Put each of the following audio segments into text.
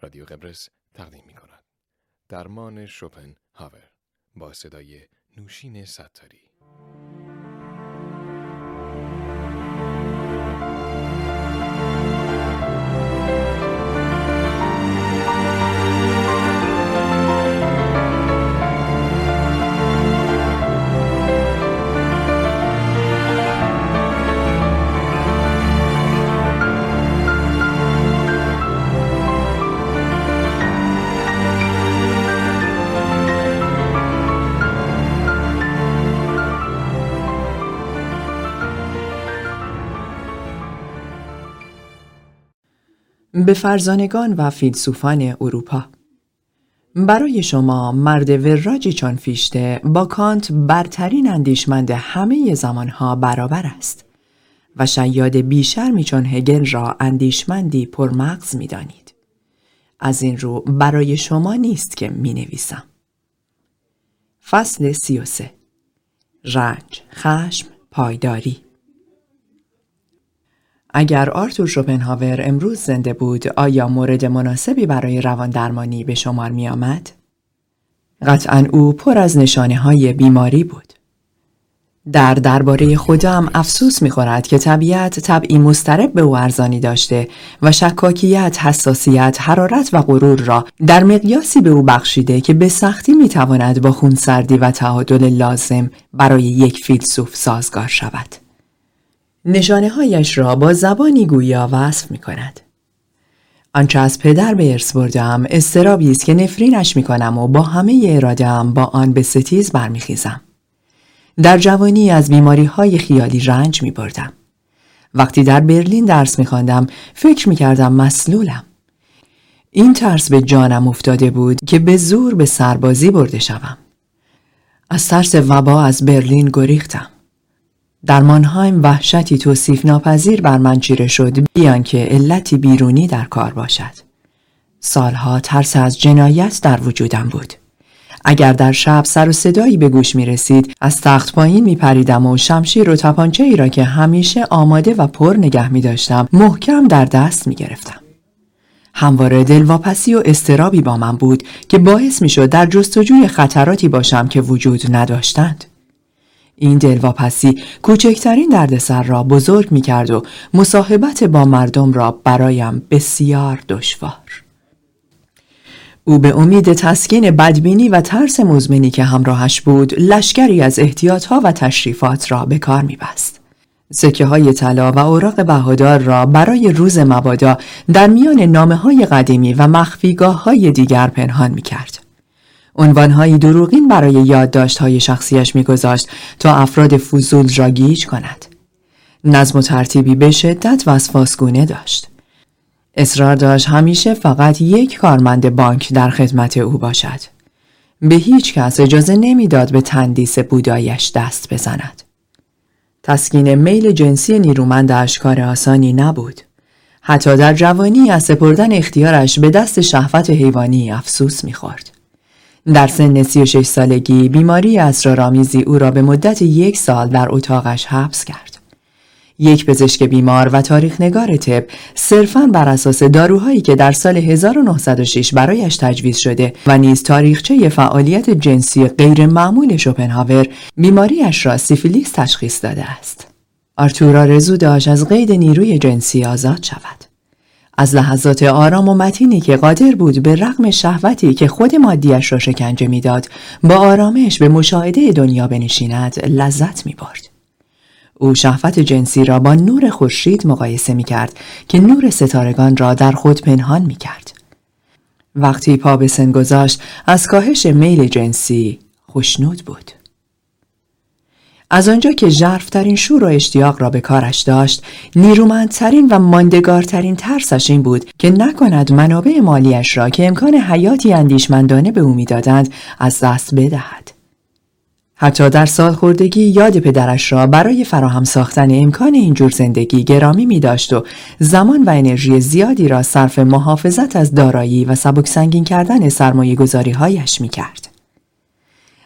رادیو قبرس تقدیم می کند. درمان شوپن هاور با صدای نوشین ستاری به فرزانگان و فیلسوفان اروپا برای شما مرد وراجی چون فیشته با کانت برترین اندیشمند همه زمانها برابر است و شیاد بیشرمی چون هگل را اندیشمندی پرمغز می دانید. از این رو برای شما نیست که می نویسم. فصل سی و سه رنج، خشم، پایداری اگر آرتور شوپنهاور امروز زنده بود آیا مورد مناسبی برای روان درمانی به شمار می آمد؟ قطعا او پر از نشانه های بیماری بود. در درباره خودم افسوس می خورد که طبیعت طبعی مسترب به او ارزانی داشته و شکاکیت، حساسیت، حرارت و غرور را در مقیاسی به او بخشیده که به سختی می تواند با خونسردی و تعادل لازم برای یک فیلسوف سازگار شود. نشانه هایش را با زبانی گویا وصف می کند. آنچه از پدر به ارث بردم استرابی است که نفرینش می کنم و با همه ارادم با آن به ستیز برمیخیزم. در جوانی از بیماری های خیالی رنج می بردم. وقتی در برلین درس می خواندم فکر می کردم مسلولم. این ترس به جانم افتاده بود که به زور به سربازی برده شوم. از ترس وبا از برلین گریختم. در مانهایم وحشتی توصیف ناپذیر بر من چیره شد بیان که علتی بیرونی در کار باشد. سالها ترس از جنایت در وجودم بود. اگر در شب سر و صدایی به گوش می رسید از تخت پایین می پریدم و شمشیر و تپانچه ای را که همیشه آماده و پر نگه می داشتم محکم در دست می گرفتم. همواره دلواپسی و استرابی با من بود که باعث می شد در جستجوی خطراتی باشم که وجود نداشتند. این دلواپسی کوچکترین دردسر را بزرگ می کرد و مصاحبت با مردم را برایم بسیار دشوار. او به امید تسکین بدبینی و ترس مزمنی که همراهش بود لشکری از احتیاطها و تشریفات را به کار می بست. سکه های طلا و اوراق بهادار را برای روز مبادا در میان نامه های قدیمی و مخفیگاه های دیگر پنهان می کرد. عنوانهایی دروغین برای یادداشت‌های شخصیش میگذاشت تا افراد فضول را گیج کند. نظم و ترتیبی به شدت وسواسگونه داشت. اصرار داشت همیشه فقط یک کارمند بانک در خدمت او باشد. به هیچ کس اجازه نمی‌داد به تندیس بودایش دست بزند. تسکین میل جنسی نیرومندش کار آسانی نبود. حتی در جوانی از سپردن اختیارش به دست شهوت حیوانی افسوس می‌خورد. در سن 36 سالگی بیماری اسرارآمیزی او را به مدت یک سال در اتاقش حبس کرد. یک پزشک بیمار و تاریخ نگار طب صرفاً بر اساس داروهایی که در سال 1906 برایش تجویز شده و نیز تاریخچه فعالیت جنسی غیر معمول شوپنهاور بیماریش را سیفیلیس تشخیص داده است. آرتور آرزو داشت از قید نیروی جنسی آزاد شود. از لحظات آرام و متینی که قادر بود به رغم شهوتی که خود مادیش را شکنجه می‌داد با آرامش به مشاهده دنیا بنشیند لذت می برد. او شهوت جنسی را با نور خورشید مقایسه می کرد که نور ستارگان را در خود پنهان می کرد. وقتی پا به سن گذاشت از کاهش میل جنسی خوشنود بود. از آنجا که ژرفترین شور و اشتیاق را به کارش داشت نیرومندترین و ماندگارترین ترسش این بود که نکند منابع مالیش را که امکان حیاتی اندیشمندانه به او می‌دادند از دست بدهد حتی در سالخوردگی یاد پدرش را برای فراهم ساختن امکان اینجور زندگی گرامی می داشت و زمان و انرژی زیادی را صرف محافظت از دارایی و سبک سنگین کردن سرمایه گذاری هایش می کرد.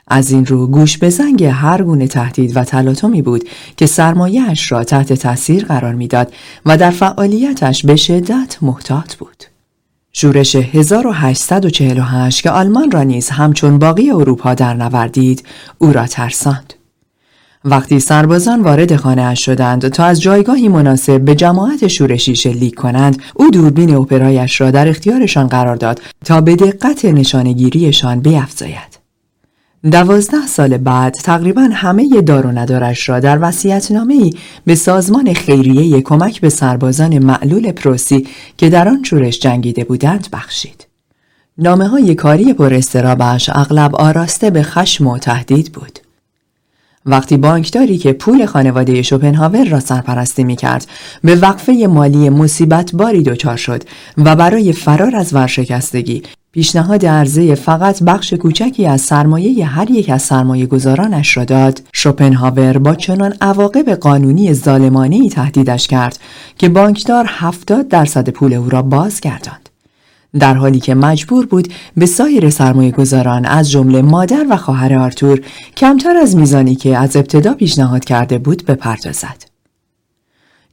از این رو گوش به زنگ هر گونه تهدید و تلاطمی بود که سرمایهاش را تحت تاثیر قرار می‌داد و در فعالیتش به شدت محتاط بود. شورش 1848 که آلمان را نیز همچون باقی اروپا در نوردید او را ترساند. وقتی سربازان وارد خانه اش شدند تا از جایگاهی مناسب به جماعت شورشی شلیک کنند او دوربین اپرایش را در اختیارشان قرار داد تا به دقت نشانگیریشان بیافزاید دوازده سال بعد تقریبا همه دار و ندارش را در ای به سازمان خیریه کمک به سربازان معلول پروسی که در آن شورش جنگیده بودند بخشید. نامه های کاری پر اغلب آراسته به خشم و تهدید بود. وقتی بانکداری که پول خانواده شوپنهاور را سرپرستی می کرد به وقفه مالی مصیبت باری دچار شد و برای فرار از ورشکستگی پیشنهاد عرضه فقط بخش کوچکی از سرمایه هر یک از سرمایه گذارانش را داد شوپنهاور با چنان عواقب قانونی ظالمانه تهدیدش کرد که بانکدار 70 درصد پول او را باز گرداند در حالی که مجبور بود به سایر سرمایه گذاران از جمله مادر و خواهر آرتور کمتر از میزانی که از ابتدا پیشنهاد کرده بود بپردازد.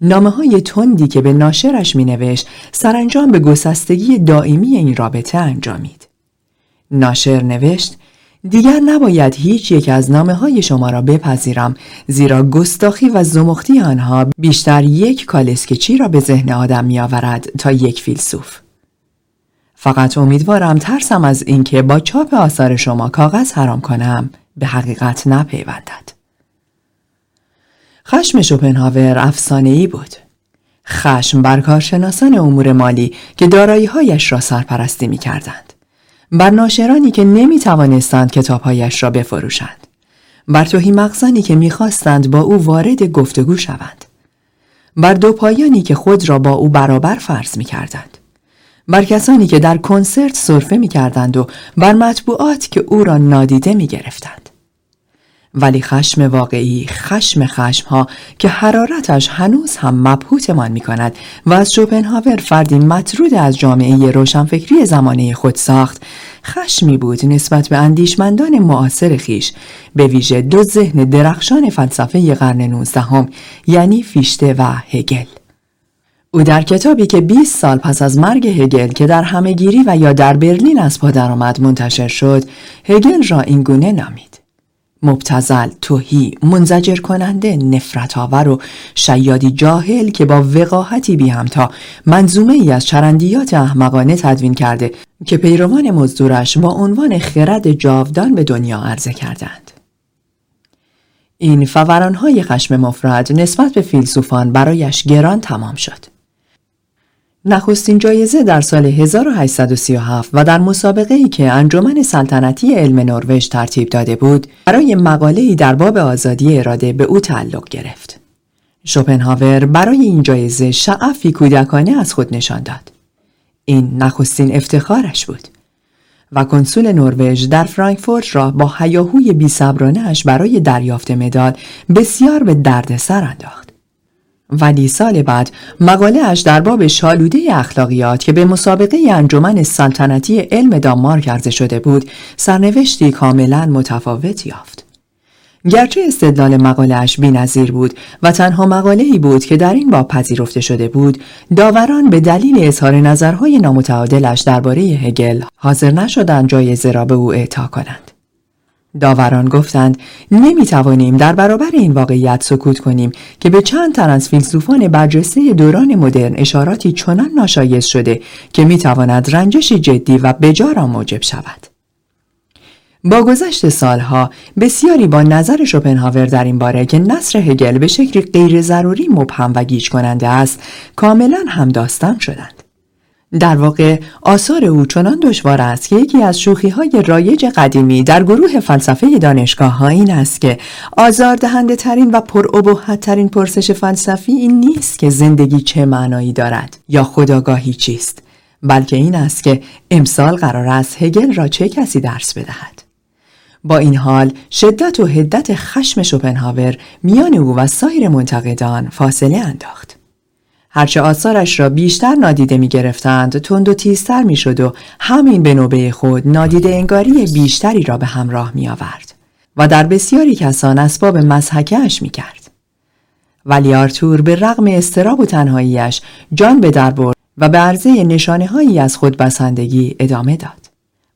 نامه های تندی که به ناشرش می نوشت سرانجام به گسستگی دائمی این رابطه انجامید. ناشر نوشت دیگر نباید هیچ یک از نامه های شما را بپذیرم زیرا گستاخی و زمختی آنها بیشتر یک کالسکچی را به ذهن آدم می آورد تا یک فیلسوف. فقط امیدوارم ترسم از اینکه با چاپ آثار شما کاغذ حرام کنم به حقیقت نپیوندد. خشم شوپنهاور افسانه ای بود. خشم بر کارشناسان امور مالی که داراییهایش را سرپرستی می کردند. بر ناشرانی که نمی توانستند کتابهایش را بفروشند. بر توهی مغزانی که می‌خواستند با او وارد گفتگو شوند. بر دو پایانی که خود را با او برابر فرض می کردند. بر کسانی که در کنسرت صرفه می کردند و بر مطبوعات که او را نادیده می گرفتند. ولی خشم واقعی خشم خشم ها که حرارتش هنوز هم مبهوتمان می کند و از شوپنهاور فردی مطرود از جامعه روشنفکری زمانه خود ساخت خشمی بود نسبت به اندیشمندان معاصر خیش به ویژه دو ذهن درخشان فلسفه قرن نوزدهم یعنی فیشته و هگل. او در کتابی که 20 سال پس از مرگ هگل که در همهگیری و یا در برلین از پا درآمد منتشر شد هگل را اینگونه نامید. مبتزل، توهی، منزجر کننده، نفرت آور و شیادی جاهل که با وقاحتی بی همتا منظومه ای از چرندیات احمقانه تدوین کرده که پیروان مزدورش با عنوان خرد جاودان به دنیا عرضه کردند. این فورانهای خشم مفرد نسبت به فیلسوفان برایش گران تمام شد. نخستین جایزه در سال 1837 و در مسابقه ای که انجمن سلطنتی علم نروژ ترتیب داده بود برای مقاله در باب آزادی اراده به او تعلق گرفت. شوپنهاور برای این جایزه شعفی کودکانه از خود نشان داد. این نخستین افتخارش بود. و کنسول نروژ در فرانکفورت را با هیاهوی بیصبرانه برای دریافت مدال بسیار به دردسر انداخت. ولی سال بعد مقاله اش در باب شالوده اخلاقیات که به مسابقه انجمن سلطنتی علم دانمارک عرضه شده بود سرنوشتی کاملا متفاوت یافت. گرچه استدلال مقاله اش بی بود و تنها مقاله ای بود که در این باب پذیرفته شده بود داوران به دلیل اظهار نظرهای نامتعادلش درباره هگل حاضر نشدند جایزه را به او اعطا کنند. داوران گفتند نمی توانیم در برابر این واقعیت سکوت کنیم که به چند تن از فیلسوفان برجسته دوران مدرن اشاراتی چنان ناشایست شده که می تواند رنجشی جدی و بجا موجب شود. با گذشت سالها بسیاری با نظر شوپنهاور در این باره که نصر هگل به شکلی غیر ضروری مبهم و گیج کننده است کاملا همداستان شدند. در واقع آثار او چنان دشوار است که یکی از شوخی های رایج قدیمی در گروه فلسفه دانشگاه ها این است که آزاردهنده ترین و پر ترین پرسش فلسفی این نیست که زندگی چه معنایی دارد یا خداگاهی چیست بلکه این است که امسال قرار است هگل را چه کسی درس بدهد. با این حال شدت و حدت خشم شوپنهاور میان او و سایر منتقدان فاصله انداخت. هرچه آثارش را بیشتر نادیده می گرفتند تند و تیزتر می شد و همین به نوبه خود نادیده انگاری بیشتری را به همراه می آورد و در بسیاری کسان اسباب مزحکهاش می کرد. ولی آرتور به رغم استراب و تنهاییش جان به در برد و به عرضه نشانه هایی از خودبسندگی ادامه داد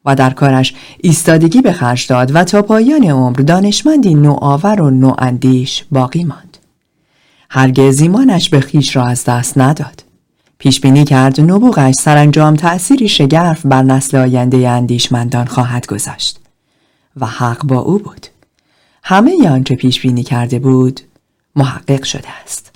و در کارش ایستادگی به خرج داد و تا پایان عمر دانشمندی نوآور و نواندیش باقی ماند. هرگز ایمانش به خیش را از دست نداد. پیش بینی کرد نبوغش سرانجام تأثیری شگرف بر نسل آینده اندیشمندان خواهد گذاشت و حق با او بود. همه آنچه پیش بینی کرده بود محقق شده است.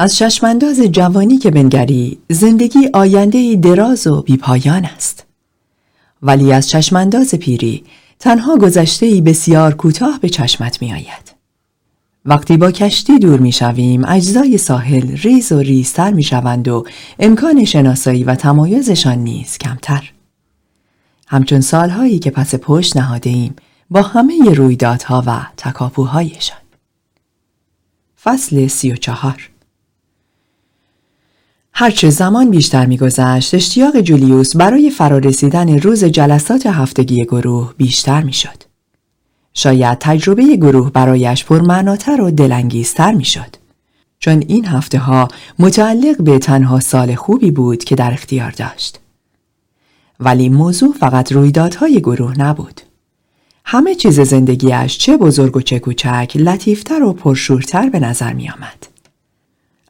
از چشمانداز جوانی که بنگری زندگی آینده دراز و بیپایان است ولی از چشمانداز پیری تنها گذشته بسیار کوتاه به چشمت می آید. وقتی با کشتی دور می شویم اجزای ساحل ریز و ریزتر می شوند و امکان شناسایی و تمایزشان نیز کمتر. همچون سالهایی که پس پشت نهاده ایم با همه رویدادها و تکاپوهایشان. فصل سی و چهار هرچه زمان بیشتر میگذشت اشتیاق جولیوس برای فرارسیدن روز جلسات هفتگی گروه بیشتر می‌شد. شاید تجربه گروه برایش پرمعناتر و دلانگیزتر می‌شد. چون این هفته ها متعلق به تنها سال خوبی بود که در اختیار داشت. ولی موضوع فقط رویدادهای گروه نبود. همه چیز زندگیش چه بزرگ و چه کوچک لطیفتر و پرشورتر به نظر می آمد.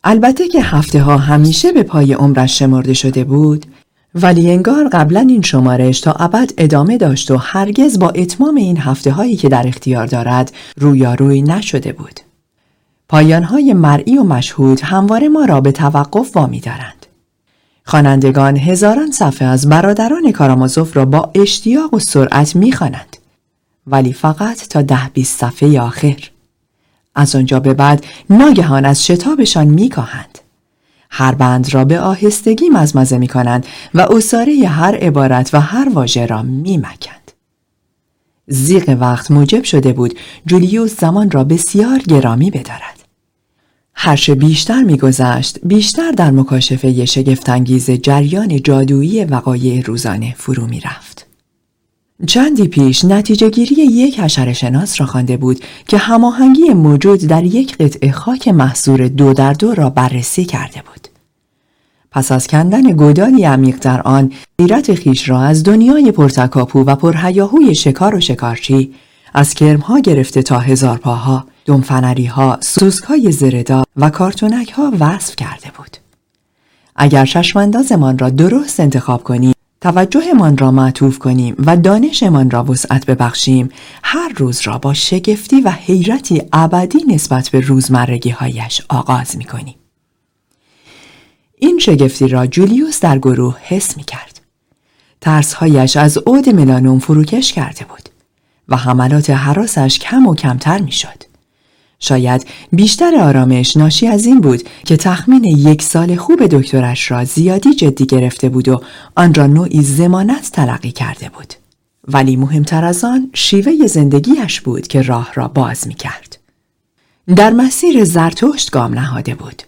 البته که هفته ها همیشه به پای عمرش شمرده شده بود ولی انگار قبلا این شمارش تا ابد ادامه داشت و هرگز با اتمام این هفته هایی که در اختیار دارد رویاروی نشده بود. پایان های مرئی و مشهود همواره ما را به توقف وامی دارند. خوانندگان هزاران صفحه از برادران کارامازوف را با اشتیاق و سرعت می‌خوانند ولی فقط تا ده بیست صفحه آخر. از آنجا به بعد ناگهان از شتابشان میکاهند. هر بند را به آهستگی مزمزه می کنند و اصاره هر عبارت و هر واژه را می مکند. زیغ وقت موجب شده بود جولیوس زمان را بسیار گرامی بدارد. هرچه بیشتر میگذشت بیشتر در مکاشفه شگفتانگیز جریان جادویی وقایع روزانه فرو می رفت. چندی پیش نتیجه گیری یک حشر شناس را خوانده بود که هماهنگی موجود در یک قطعه خاک محصور دو در دو را بررسی کرده بود. پس از کندن گودالی عمیق در آن غیرت خیش را از دنیای پرتکاپو و پرهیاهوی شکار و شکارچی از کرمها گرفته تا هزار پاها، دمفنری ها، سوسکای زردا و کارتونک ها وصف کرده بود. اگر چشماندازمان را درست انتخاب کنیم توجهمان را معطوف کنیم و دانشمان را وسعت ببخشیم هر روز را با شگفتی و حیرتی ابدی نسبت به روزمرگی هایش آغاز می کنیم. این شگفتی را جولیوس در گروه حس می کرد. ترسهایش از عود ملانوم فروکش کرده بود و حملات حراسش کم و کمتر می شد. شاید بیشتر آرامش ناشی از این بود که تخمین یک سال خوب دکترش را زیادی جدی گرفته بود و آن را نوعی زمانت تلقی کرده بود. ولی مهمتر از آن شیوه زندگیش بود که راه را باز می کرد. در مسیر زرتشت گام نهاده بود.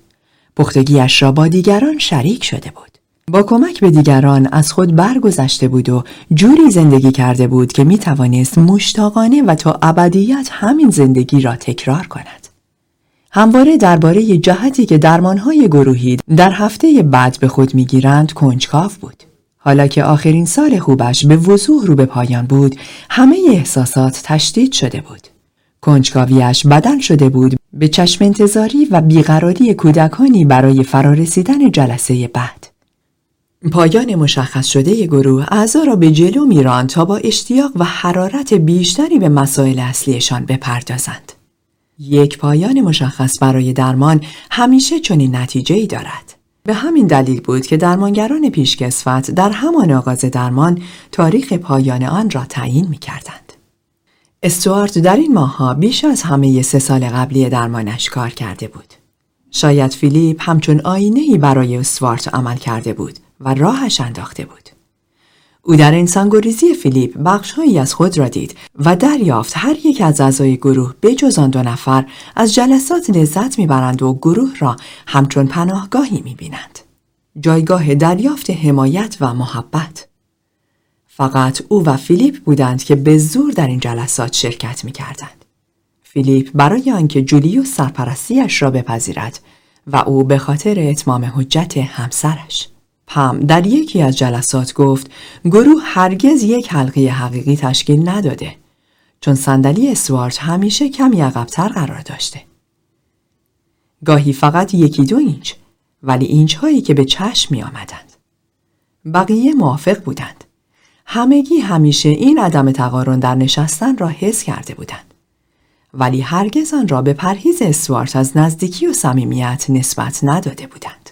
پختگیش را با دیگران شریک شده بود. با کمک به دیگران از خود برگذشته بود و جوری زندگی کرده بود که می توانست مشتاقانه و تا ابدیت همین زندگی را تکرار کند. همواره درباره جهتی که درمانهای گروهی در هفته بعد به خود می‌گیرند کنجکاو بود. حالا که آخرین سال خوبش به وضوح رو به پایان بود، همه احساسات تشدید شده بود. کنجکاویش بدن شده بود به چشم انتظاری و بیقراری کودکانی برای فرارسیدن جلسه بعد. پایان مشخص شده گروه اعضا را به جلو میران تا با اشتیاق و حرارت بیشتری به مسائل اصلیشان بپردازند. یک پایان مشخص برای درمان همیشه چنین نتیجه ای دارد. به همین دلیل بود که درمانگران پیشکسوت در همان آغاز درمان تاریخ پایان آن را تعیین می کردند. استوارت در این ماهها بیش از همه سه سال قبلی درمانش کار کرده بود. شاید فیلیپ همچون آینه برای استوارت عمل کرده بود و راهش انداخته بود. او در انسانگریزی فیلیپ بخشهایی از خود را دید و دریافت هر یک از اعضای گروه به جز آن دو نفر از جلسات لذت می‌برند و گروه را همچون پناهگاهی می‌بینند. جایگاه دریافت حمایت و محبت فقط او و فیلیپ بودند که به زور در این جلسات شرکت می‌کردند. فیلیپ برای آنکه جولیوس سرپرستیش را بپذیرد و او به خاطر اتمام حجت همسرش پم در یکی از جلسات گفت گروه هرگز یک حلقه حقیقی تشکیل نداده چون صندلی اسوارت همیشه کمی عقبتر قرار داشته. گاهی فقط یکی دو اینچ ولی اینچ هایی که به چشم می آمدند. بقیه موافق بودند. همگی همیشه این عدم تقارن در نشستن را حس کرده بودند. ولی هرگز آن را به پرهیز اسوارت از نزدیکی و صمیمیت نسبت نداده بودند.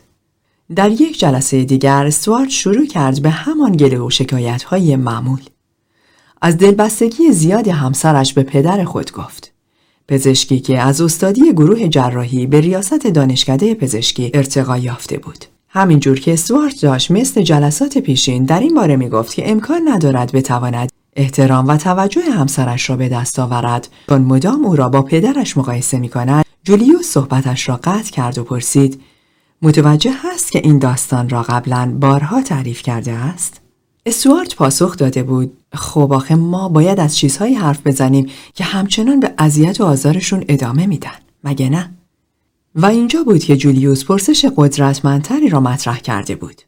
در یک جلسه دیگر سوارت شروع کرد به همان گله و شکایت های معمول. از دلبستگی زیاد همسرش به پدر خود گفت. پزشکی که از استادی گروه جراحی به ریاست دانشکده پزشکی ارتقا یافته بود. همینجور که سوارت داشت مثل جلسات پیشین در این باره می گفت که امکان ندارد بتواند احترام و توجه همسرش را به دست آورد چون مدام او را با پدرش مقایسه می کند جولیوس صحبتش را قطع کرد و پرسید متوجه هست که این داستان را قبلا بارها تعریف کرده است؟ استوارت پاسخ داده بود خب آخه ما باید از چیزهایی حرف بزنیم که همچنان به اذیت و آزارشون ادامه میدن مگه نه؟ و اینجا بود که جولیوس پرسش قدرتمندتری را مطرح کرده بود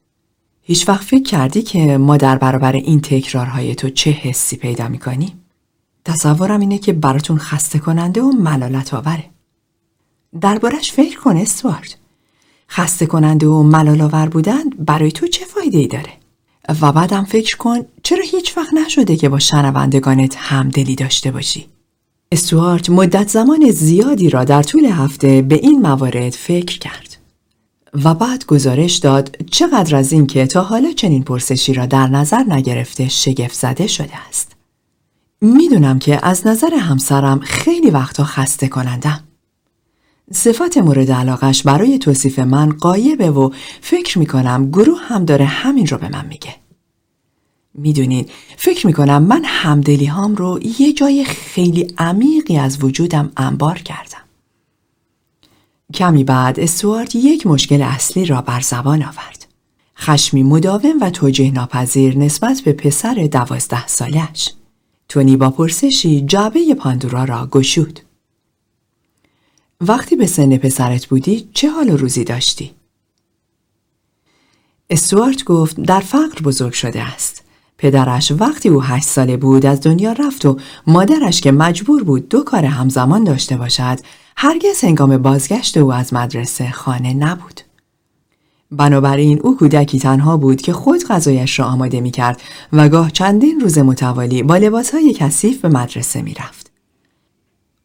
هیچ وقت فکر کردی که ما در برابر این تکرارهای تو چه حسی پیدا می‌کنیم؟ تصورم اینه که براتون خسته کننده و ملالت آوره. دربارش فکر کن استوارت. خسته کننده و ملال بودن برای تو چه فایده ای داره؟ و بعدم فکر کن چرا هیچ وقت نشده که با شنوندگانت همدلی داشته باشی؟ استوارت مدت زمان زیادی را در طول هفته به این موارد فکر کرد. و بعد گزارش داد چقدر از این که تا حالا چنین پرسشی را در نظر نگرفته شگفت زده شده است. می‌دونم که از نظر همسرم خیلی وقتا خسته کنندم. صفات مورد علاقش برای توصیف من قایبه و فکر می‌کنم گروه هم داره همین رو به من میگه. می‌دونید فکر می‌کنم من همدلی هام رو یه جای خیلی عمیقی از وجودم انبار کردم. کمی بعد استوارت یک مشکل اصلی را بر زبان آورد. خشمی مداوم و توجه ناپذیر نسبت به پسر دوازده سالش. تونی با پرسشی جعبه پاندورا را گشود. وقتی به سن پسرت بودی چه حال و روزی داشتی؟ استوارت گفت در فقر بزرگ شده است. پدرش وقتی او هشت ساله بود از دنیا رفت و مادرش که مجبور بود دو کار همزمان داشته باشد هرگز هنگام بازگشت او از مدرسه خانه نبود. بنابراین او کودکی تنها بود که خود غذایش را آماده می کرد و گاه چندین روز متوالی با لباسهای کثیف به مدرسه می رفت.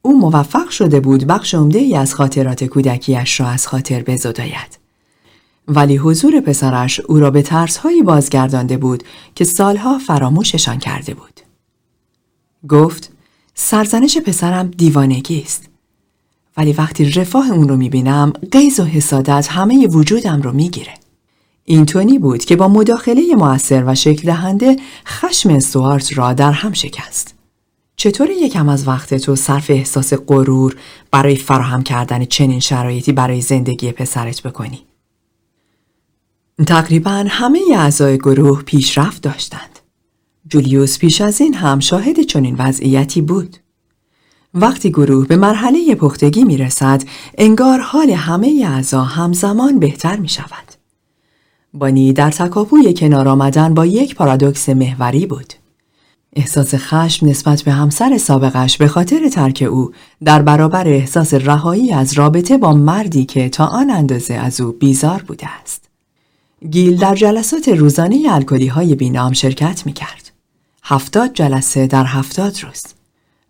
او موفق شده بود بخش عمده ای از خاطرات کودکیش را از خاطر بزداید. ولی حضور پسرش او را به ترسهایی بازگردانده بود که سالها فراموششان کرده بود. گفت سرزنش پسرم دیوانگی است. ولی وقتی رفاه اون رو می‌بینم قیز و حسادت همه وجودم رو می‌گیره. این تونی بود که با مداخله موثر و شکل دهنده خشم سوارت را در هم شکست. چطور یکم از وقت تو صرف احساس غرور برای فراهم کردن چنین شرایطی برای زندگی پسرت بکنی؟ تقریبا همه اعضای گروه پیشرفت داشتند. جولیوس پیش از این هم شاهد چنین وضعیتی بود. وقتی گروه به مرحله پختگی می رسد، انگار حال همه اعضا همزمان بهتر می شود. بانی در تکاپوی کنار آمدن با یک پارادوکس محوری بود. احساس خشم نسبت به همسر سابقش به خاطر ترک او در برابر احساس رهایی از رابطه با مردی که تا آن اندازه از او بیزار بوده است. گیل در جلسات روزانه الکلی های بینام شرکت می کرد. هفتاد جلسه در هفتاد روز.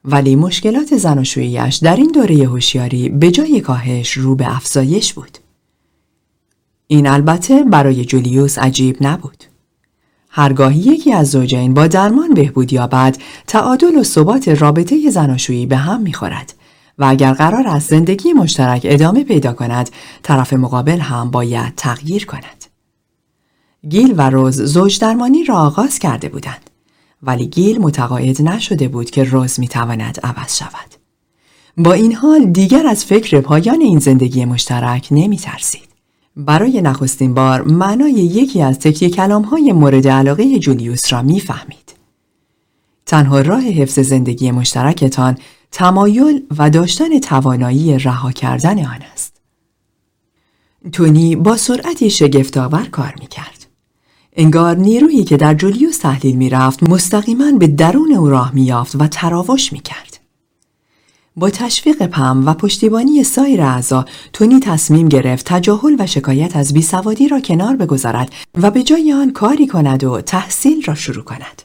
ولی مشکلات زناشوییش در این دوره هوشیاری به جای کاهش رو به افزایش بود. این البته برای جولیوس عجیب نبود. هرگاه یکی از زوجین با درمان بهبود یابد تعادل و ثبات رابطه زناشویی به هم می‌خورد و اگر قرار است زندگی مشترک ادامه پیدا کند طرف مقابل هم باید تغییر کند گیل و روز زوج درمانی را آغاز کرده بودند ولی گیل متقاعد نشده بود که روز می‌تواند عوض شود با این حال دیگر از فکر پایان این زندگی مشترک نمی ترسید. برای نخستین بار معنای یکی از تکیه کلام های مورد علاقه جولیوس را می‌فهمید. تنها راه حفظ زندگی مشترکتان تمایل و داشتن توانایی رها کردن آن است. تونی با سرعتی شگفتآور کار می کرد. انگار نیرویی که در جولیوس تحلیل می رفت مستقیما به درون او راه می یافت و تراوش می کرد. با تشویق پم و پشتیبانی سایر اعضا تونی تصمیم گرفت تجاهل و شکایت از بیسوادی را کنار بگذارد و به جای آن کاری کند و تحصیل را شروع کند.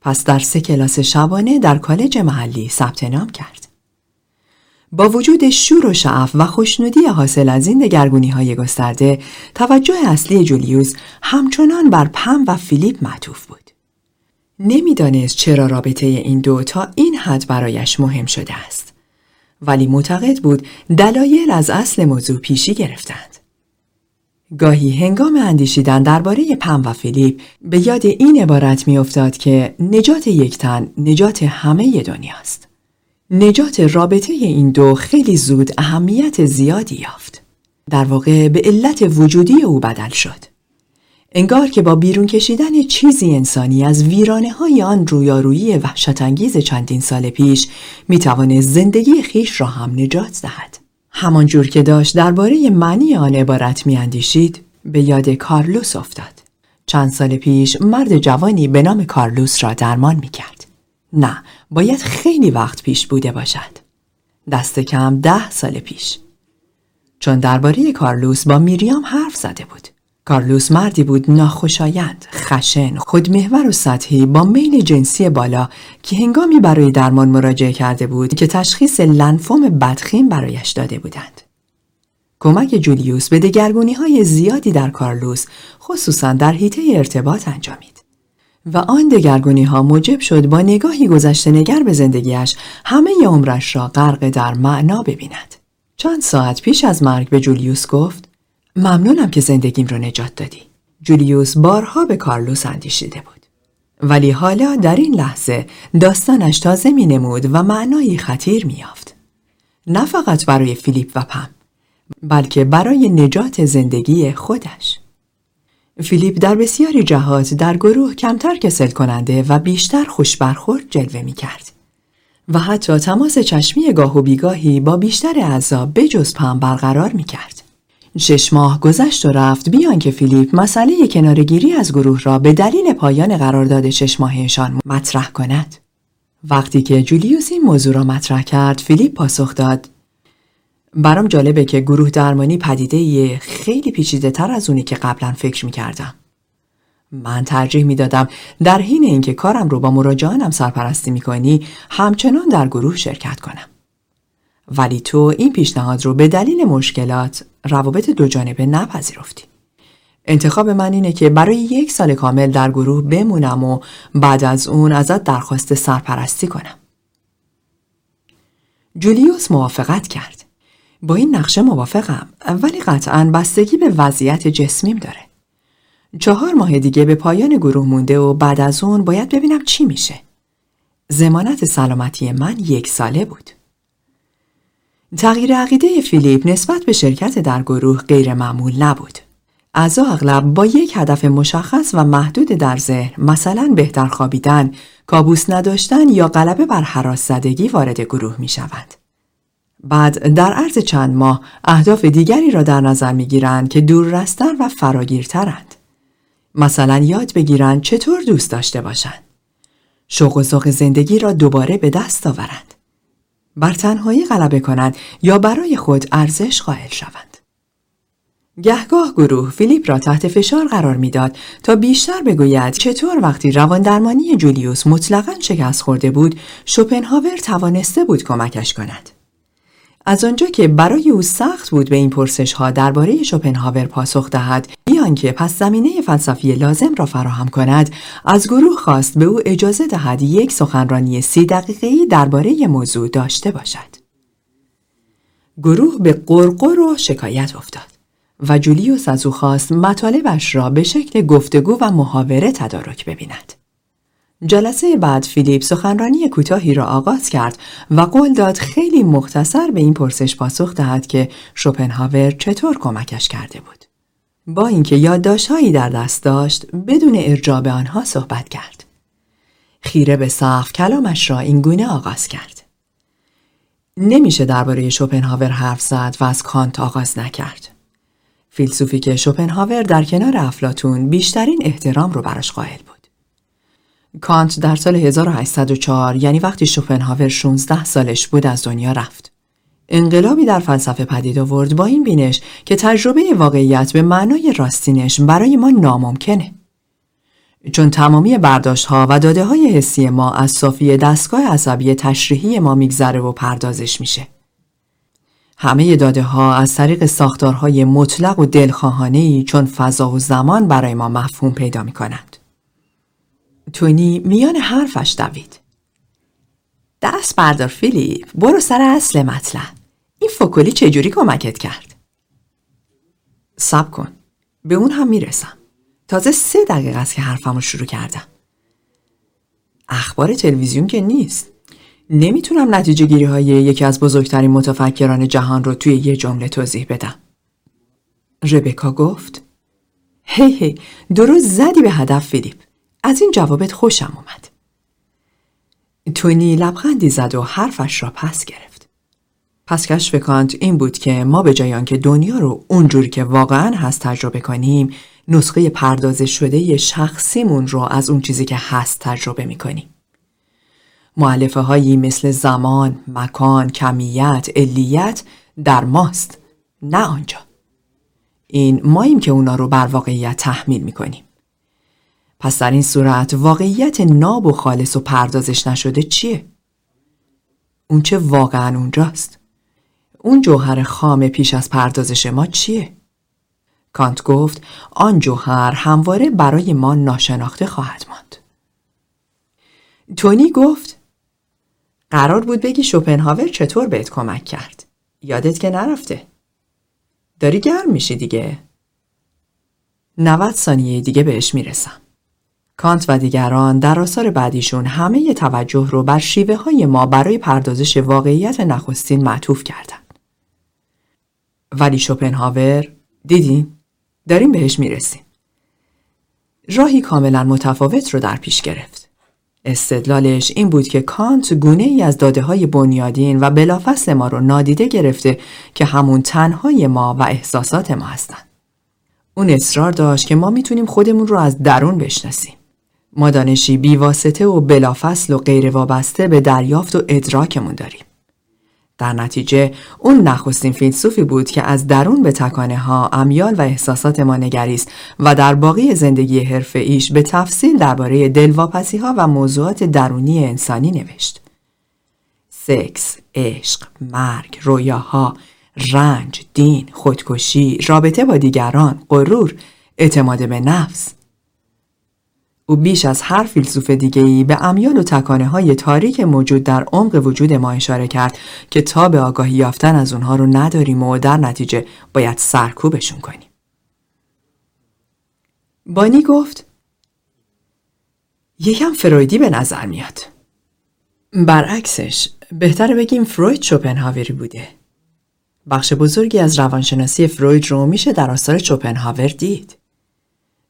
پس در سه کلاس شبانه در کالج محلی ثبت نام کرد. با وجود شور و شعف و خوشنودی حاصل از این دگرگونی های گسترده، توجه اصلی جولیوس همچنان بر پم و فیلیپ معطوف بود. نمی‌دانست چرا رابطه این دو تا این حد برایش مهم شده است. ولی معتقد بود دلایل از اصل موضوع پیشی گرفتند. گاهی هنگام اندیشیدن درباره پم و فیلیپ به یاد این عبارت میافتاد که نجات یک تن نجات همه دنیاست. نجات رابطه این دو خیلی زود اهمیت زیادی یافت. در واقع به علت وجودی او بدل شد. انگار که با بیرون کشیدن چیزی انسانی از ویرانه های آن رویارویی وحشتانگیز چندین سال پیش می‌توانه زندگی خیش را هم نجات دهد. همانجور که داشت درباره معنی آن عبارت میاندیشید به یاد کارلوس افتاد. چند سال پیش مرد جوانی به نام کارلوس را درمان می‌کرد. نه، باید خیلی وقت پیش بوده باشد. دست کم ده سال پیش. چون درباره کارلوس با میریام حرف زده بود. کارلوس مردی بود ناخوشایند، خشن، خودمحور و سطحی با میل جنسی بالا که هنگامی برای درمان مراجعه کرده بود که تشخیص لنفوم بدخیم برایش داده بودند. کمک جولیوس به دگرگونی های زیادی در کارلوس خصوصا در حیطه ارتباط انجامید. و آن دگرگونی ها موجب شد با نگاهی گذشته نگر به زندگیش همه عمرش را غرق در معنا ببیند. چند ساعت پیش از مرگ به جولیوس گفت ممنونم که زندگیم رو نجات دادی. جولیوس بارها به کارلوس اندیشیده بود. ولی حالا در این لحظه داستانش تازه می نمود و معنایی خطیر می یافت. نه فقط برای فیلیپ و پم بلکه برای نجات زندگی خودش. فیلیپ در بسیاری جهات در گروه کمتر کسل کننده و بیشتر خوشبرخورد جلوه می کرد. و حتی تماس چشمی گاه و بیگاهی با بیشتر اعضا بجز پم برقرار می کرد. شش ماه گذشت و رفت بیان که فیلیپ مسئله کنارگیری از گروه را به دلیل پایان قرارداد شش ماهشان مطرح کند. وقتی که جولیوس این موضوع را مطرح کرد فیلیپ پاسخ داد برام جالبه که گروه درمانی پدیده یه خیلی پیچیده تر از اونی که قبلا فکر می کردم. من ترجیح می دادم در حین اینکه کارم رو با مراجعانم سرپرستی می کنی همچنان در گروه شرکت کنم. ولی تو این پیشنهاد رو به دلیل مشکلات روابط دو جانبه نپذیرفتی. انتخاب من اینه که برای یک سال کامل در گروه بمونم و بعد از اون ازت درخواست سرپرستی کنم. جولیوس موافقت کرد. با این نقشه موافقم ولی قطعا بستگی به وضعیت جسمیم داره. چهار ماه دیگه به پایان گروه مونده و بعد از اون باید ببینم چی میشه. زمانت سلامتی من یک ساله بود. تغییر عقیده فیلیپ نسبت به شرکت در گروه غیر معمول نبود. اعضا اغلب با یک هدف مشخص و محدود در ذهن مثلا بهتر خوابیدن، کابوس نداشتن یا غلبه بر حراس زدگی وارد گروه می شود. بعد در عرض چند ماه اهداف دیگری را در نظر می گیرند که دوررستر و فراگیرترند. مثلا یاد بگیرند چطور دوست داشته باشند. شوق و زندگی را دوباره به دست آورند. بر تنهایی غلبه کنند یا برای خود ارزش قائل شوند. گهگاه گروه فیلیپ را تحت فشار قرار می‌داد تا بیشتر بگوید چطور وقتی روان درمانی جولیوس مطلقا شکست خورده بود شوپنهاور توانسته بود کمکش کند. از آنجا که برای او سخت بود به این پرسش ها درباره شوپنهاور پاسخ دهد بیان که پس زمینه فلسفی لازم را فراهم کند از گروه خواست به او اجازه دهد یک سخنرانی سی دقیقه‌ای درباره موضوع داشته باشد گروه به قرقر و شکایت افتاد و جولیوس از او خواست مطالبش را به شکل گفتگو و محاوره تدارک ببیند. جلسه بعد فیلیپ سخنرانی کوتاهی را آغاز کرد و قول داد خیلی مختصر به این پرسش پاسخ دهد که شوپنهاور چطور کمکش کرده بود. با اینکه یادداشتهایی در دست داشت بدون ارجاع به آنها صحبت کرد. خیره به سقف کلامش را اینگونه آغاز کرد. نمیشه درباره شوپنهاور حرف زد و از کانت آغاز نکرد. فیلسوفی که شوپنهاور در کنار افلاتون بیشترین احترام رو براش قائل بود. کانت در سال 1804 یعنی وقتی شوپنهاور 16 سالش بود از دنیا رفت. انقلابی در فلسفه پدید آورد با این بینش که تجربه واقعیت به معنای راستینش برای ما ناممکنه. چون تمامی برداشت ها و داده های حسی ما از صافی دستگاه عصبی تشریحی ما میگذره و پردازش میشه. همه داده ها از طریق ساختارهای مطلق و دلخواهانه چون فضا و زمان برای ما مفهوم پیدا می کنند. تونی میان حرفش دوید. دست بردار فیلیپ برو سر اصل مطلب. این فکلی چجوری کمکت کرد؟ سب کن. به اون هم می‌رسم. تازه سه دقیقه است که حرفمو شروع کردم. اخبار تلویزیون که نیست. نمی‌تونم نتیجه گیری های یکی از بزرگترین متفکران جهان رو توی یه جمله توضیح بدم. ربکا گفت هی هی درست زدی به هدف فیلیپ. از این جوابت خوشم اومد. تونی لبخندی زد و حرفش را پس گرفت. پس کشف کانت این بود که ما به جای آنکه دنیا رو اونجوری که واقعا هست تجربه کنیم نسخه پردازش شده شخصیمون رو از اون چیزی که هست تجربه می‌کنیم. معلفه هایی مثل زمان، مکان، کمیت، علیت در ماست نه آنجا. این ماییم که اونا رو بر واقعیت تحمیل می‌کنیم. پس در این صورت واقعیت ناب و خالص و پردازش نشده چیه؟ اون چه واقعا اونجاست؟ اون جوهر خام پیش از پردازش ما چیه؟ کانت گفت آن جوهر همواره برای ما ناشناخته خواهد ماند. تونی گفت قرار بود بگی شوپنهاور چطور بهت کمک کرد؟ یادت که نرفته. داری گرم میشی دیگه. 90 ثانیه دیگه بهش می‌رسم. کانت و دیگران در آثار بعدیشون همه توجه رو بر شیوه های ما برای پردازش واقعیت نخستین معطوف کردند. ولی شوپنهاور دیدین داریم بهش می‌رسیم. راهی کاملا متفاوت رو در پیش گرفت. استدلالش این بود که کانت گونه ای از داده های بنیادین و بلافصل ما رو نادیده گرفته که همون تنهای ما و احساسات ما هستند. اون اصرار داشت که ما می‌تونیم خودمون رو از درون بشناسیم. ما دانشی بیواسطه و بلافصل و غیر وابسته به دریافت و ادراکمون داریم. در نتیجه اون نخستین فیلسوفی بود که از درون به تکانه ها، امیال و احساسات ما نگریست و در باقی زندگی حرفه ایش به تفصیل درباره دلواپسی ها و موضوعات درونی انسانی نوشت. سکس، عشق، مرگ، رویاها، رنج، دین، خودکشی، رابطه با دیگران، غرور، اعتماد به نفس، او بیش از هر فیلسوف ای به امیال و تکانه های تاریک موجود در عمق وجود ما اشاره کرد که تا به آگاهی یافتن از اونها رو نداریم و در نتیجه باید سرکوبشون کنیم. بانی گفت یکم فرویدی به نظر میاد. برعکسش بهتر بگیم فروید شوپنهاوری بوده. بخش بزرگی از روانشناسی فروید رو میشه در آثار شوپنهاور دید.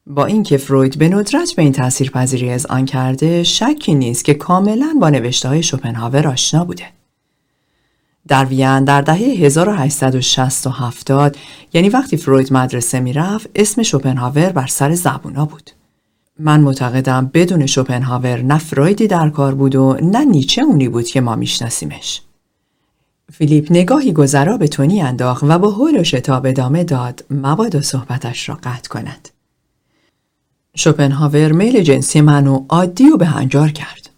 با اینکه فروید به ندرت به این تأثیر پذیری از آن کرده شکی نیست که کاملا با نوشته های شوپنهاور آشنا بوده. در وین در دهه 1860 و 70 یعنی وقتی فروید مدرسه می‌رفت اسم شوپنهاور بر سر زبونا بود. من معتقدم بدون شوپنهاور نه فرویدی در کار بود و نه نیچه اونی بود که ما میشناسیمش. فیلیپ نگاهی گذرا به تونی انداخت و با حول و شتاب ادامه داد مبادا صحبتش را قطع کند. شوپنهاور میل جنسی منو عادی و به هنجار کرد.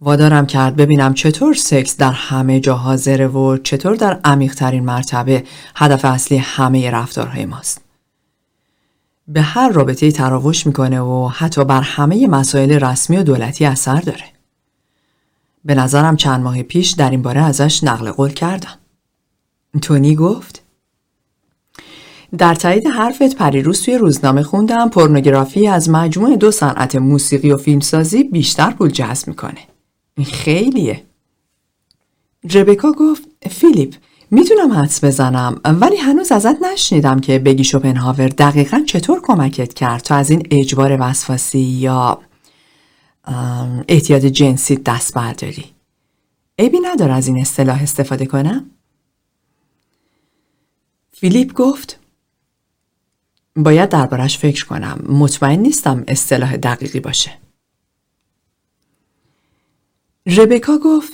وادارم کرد ببینم چطور سکس در همه جا حاضره و چطور در عمیقترین مرتبه هدف اصلی همه رفتارهای ماست. به هر رابطه تراوش می‌کنه و حتی بر همه مسائل رسمی و دولتی اثر داره. به نظرم چند ماه پیش در این باره ازش نقل قول کردم. تونی گفت در تایید حرفت پریروز توی روزنامه خوندم پورنوگرافی از مجموع دو صنعت موسیقی و فیلمسازی بیشتر پول جذب می‌کنه. این خیلیه. ربکا گفت فیلیپ می‌تونم حدس بزنم ولی هنوز ازت نشنیدم که بگی شوپنهاور دقیقا چطور کمکت کرد تا از این اجبار وسواسی یا احتیاط جنسی دست برداری. عیبی نداره از این اصطلاح استفاده کنم؟ فیلیپ گفت باید دربارش فکر کنم. مطمئن نیستم اصطلاح دقیقی باشه. ربکا گفت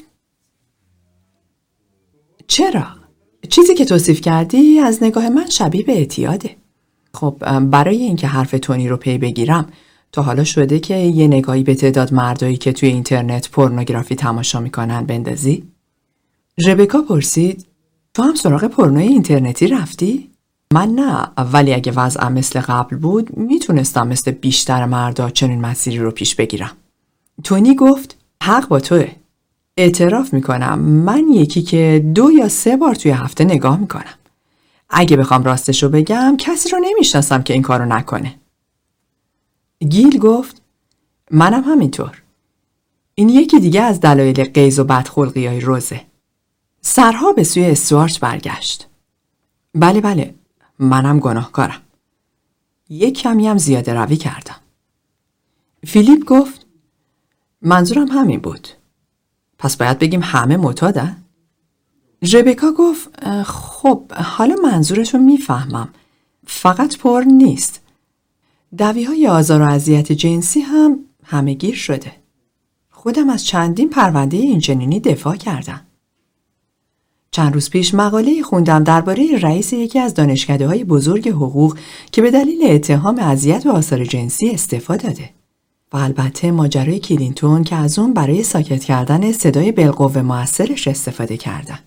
چرا؟ چیزی که توصیف کردی از نگاه من شبیه به اعتیاده. خب برای اینکه حرف تونی رو پی بگیرم تا حالا شده که یه نگاهی به تعداد مردایی که توی اینترنت پورنوگرافی تماشا می‌کنن بندازی؟ ربکا پرسید تو هم سراغ پورنوی اینترنتی رفتی؟ من نه ولی اگه وضعم مثل قبل بود می‌تونستم مثل بیشتر مردا چنین مسیری رو پیش بگیرم. تونی گفت حق با توه. اعتراف می‌کنم من یکی که دو یا سه بار توی هفته نگاه می‌کنم. اگه بخوام راستشو بگم کسی رو نمی‌شناسم که این کارو نکنه. گیل گفت منم همینطور. این یکی دیگه از دلایل قیز و بدخلقی های روزه. سرها به سوی استوارت برگشت. بله بله منم گناهکارم. یک کمی هم زیاده روی کردم. فیلیپ گفت منظورم همین بود. پس باید بگیم همه معتادن؟ ربکا گفت خب حالا منظورشو می‌فهمم. فقط پر نیست. دوی های آزار و اذیت جنسی هم همه گیر شده. خودم از چندین پرونده اینچنینی دفاع کردم. چند روز پیش مقاله خوندم درباره رئیس یکی از دانشکده های بزرگ حقوق که به دلیل اتهام اذیت و آزار جنسی استعفا داده. و البته ماجرای کلینتون که از اون برای ساکت کردن صدای بالقوه موثرش استفاده کردن.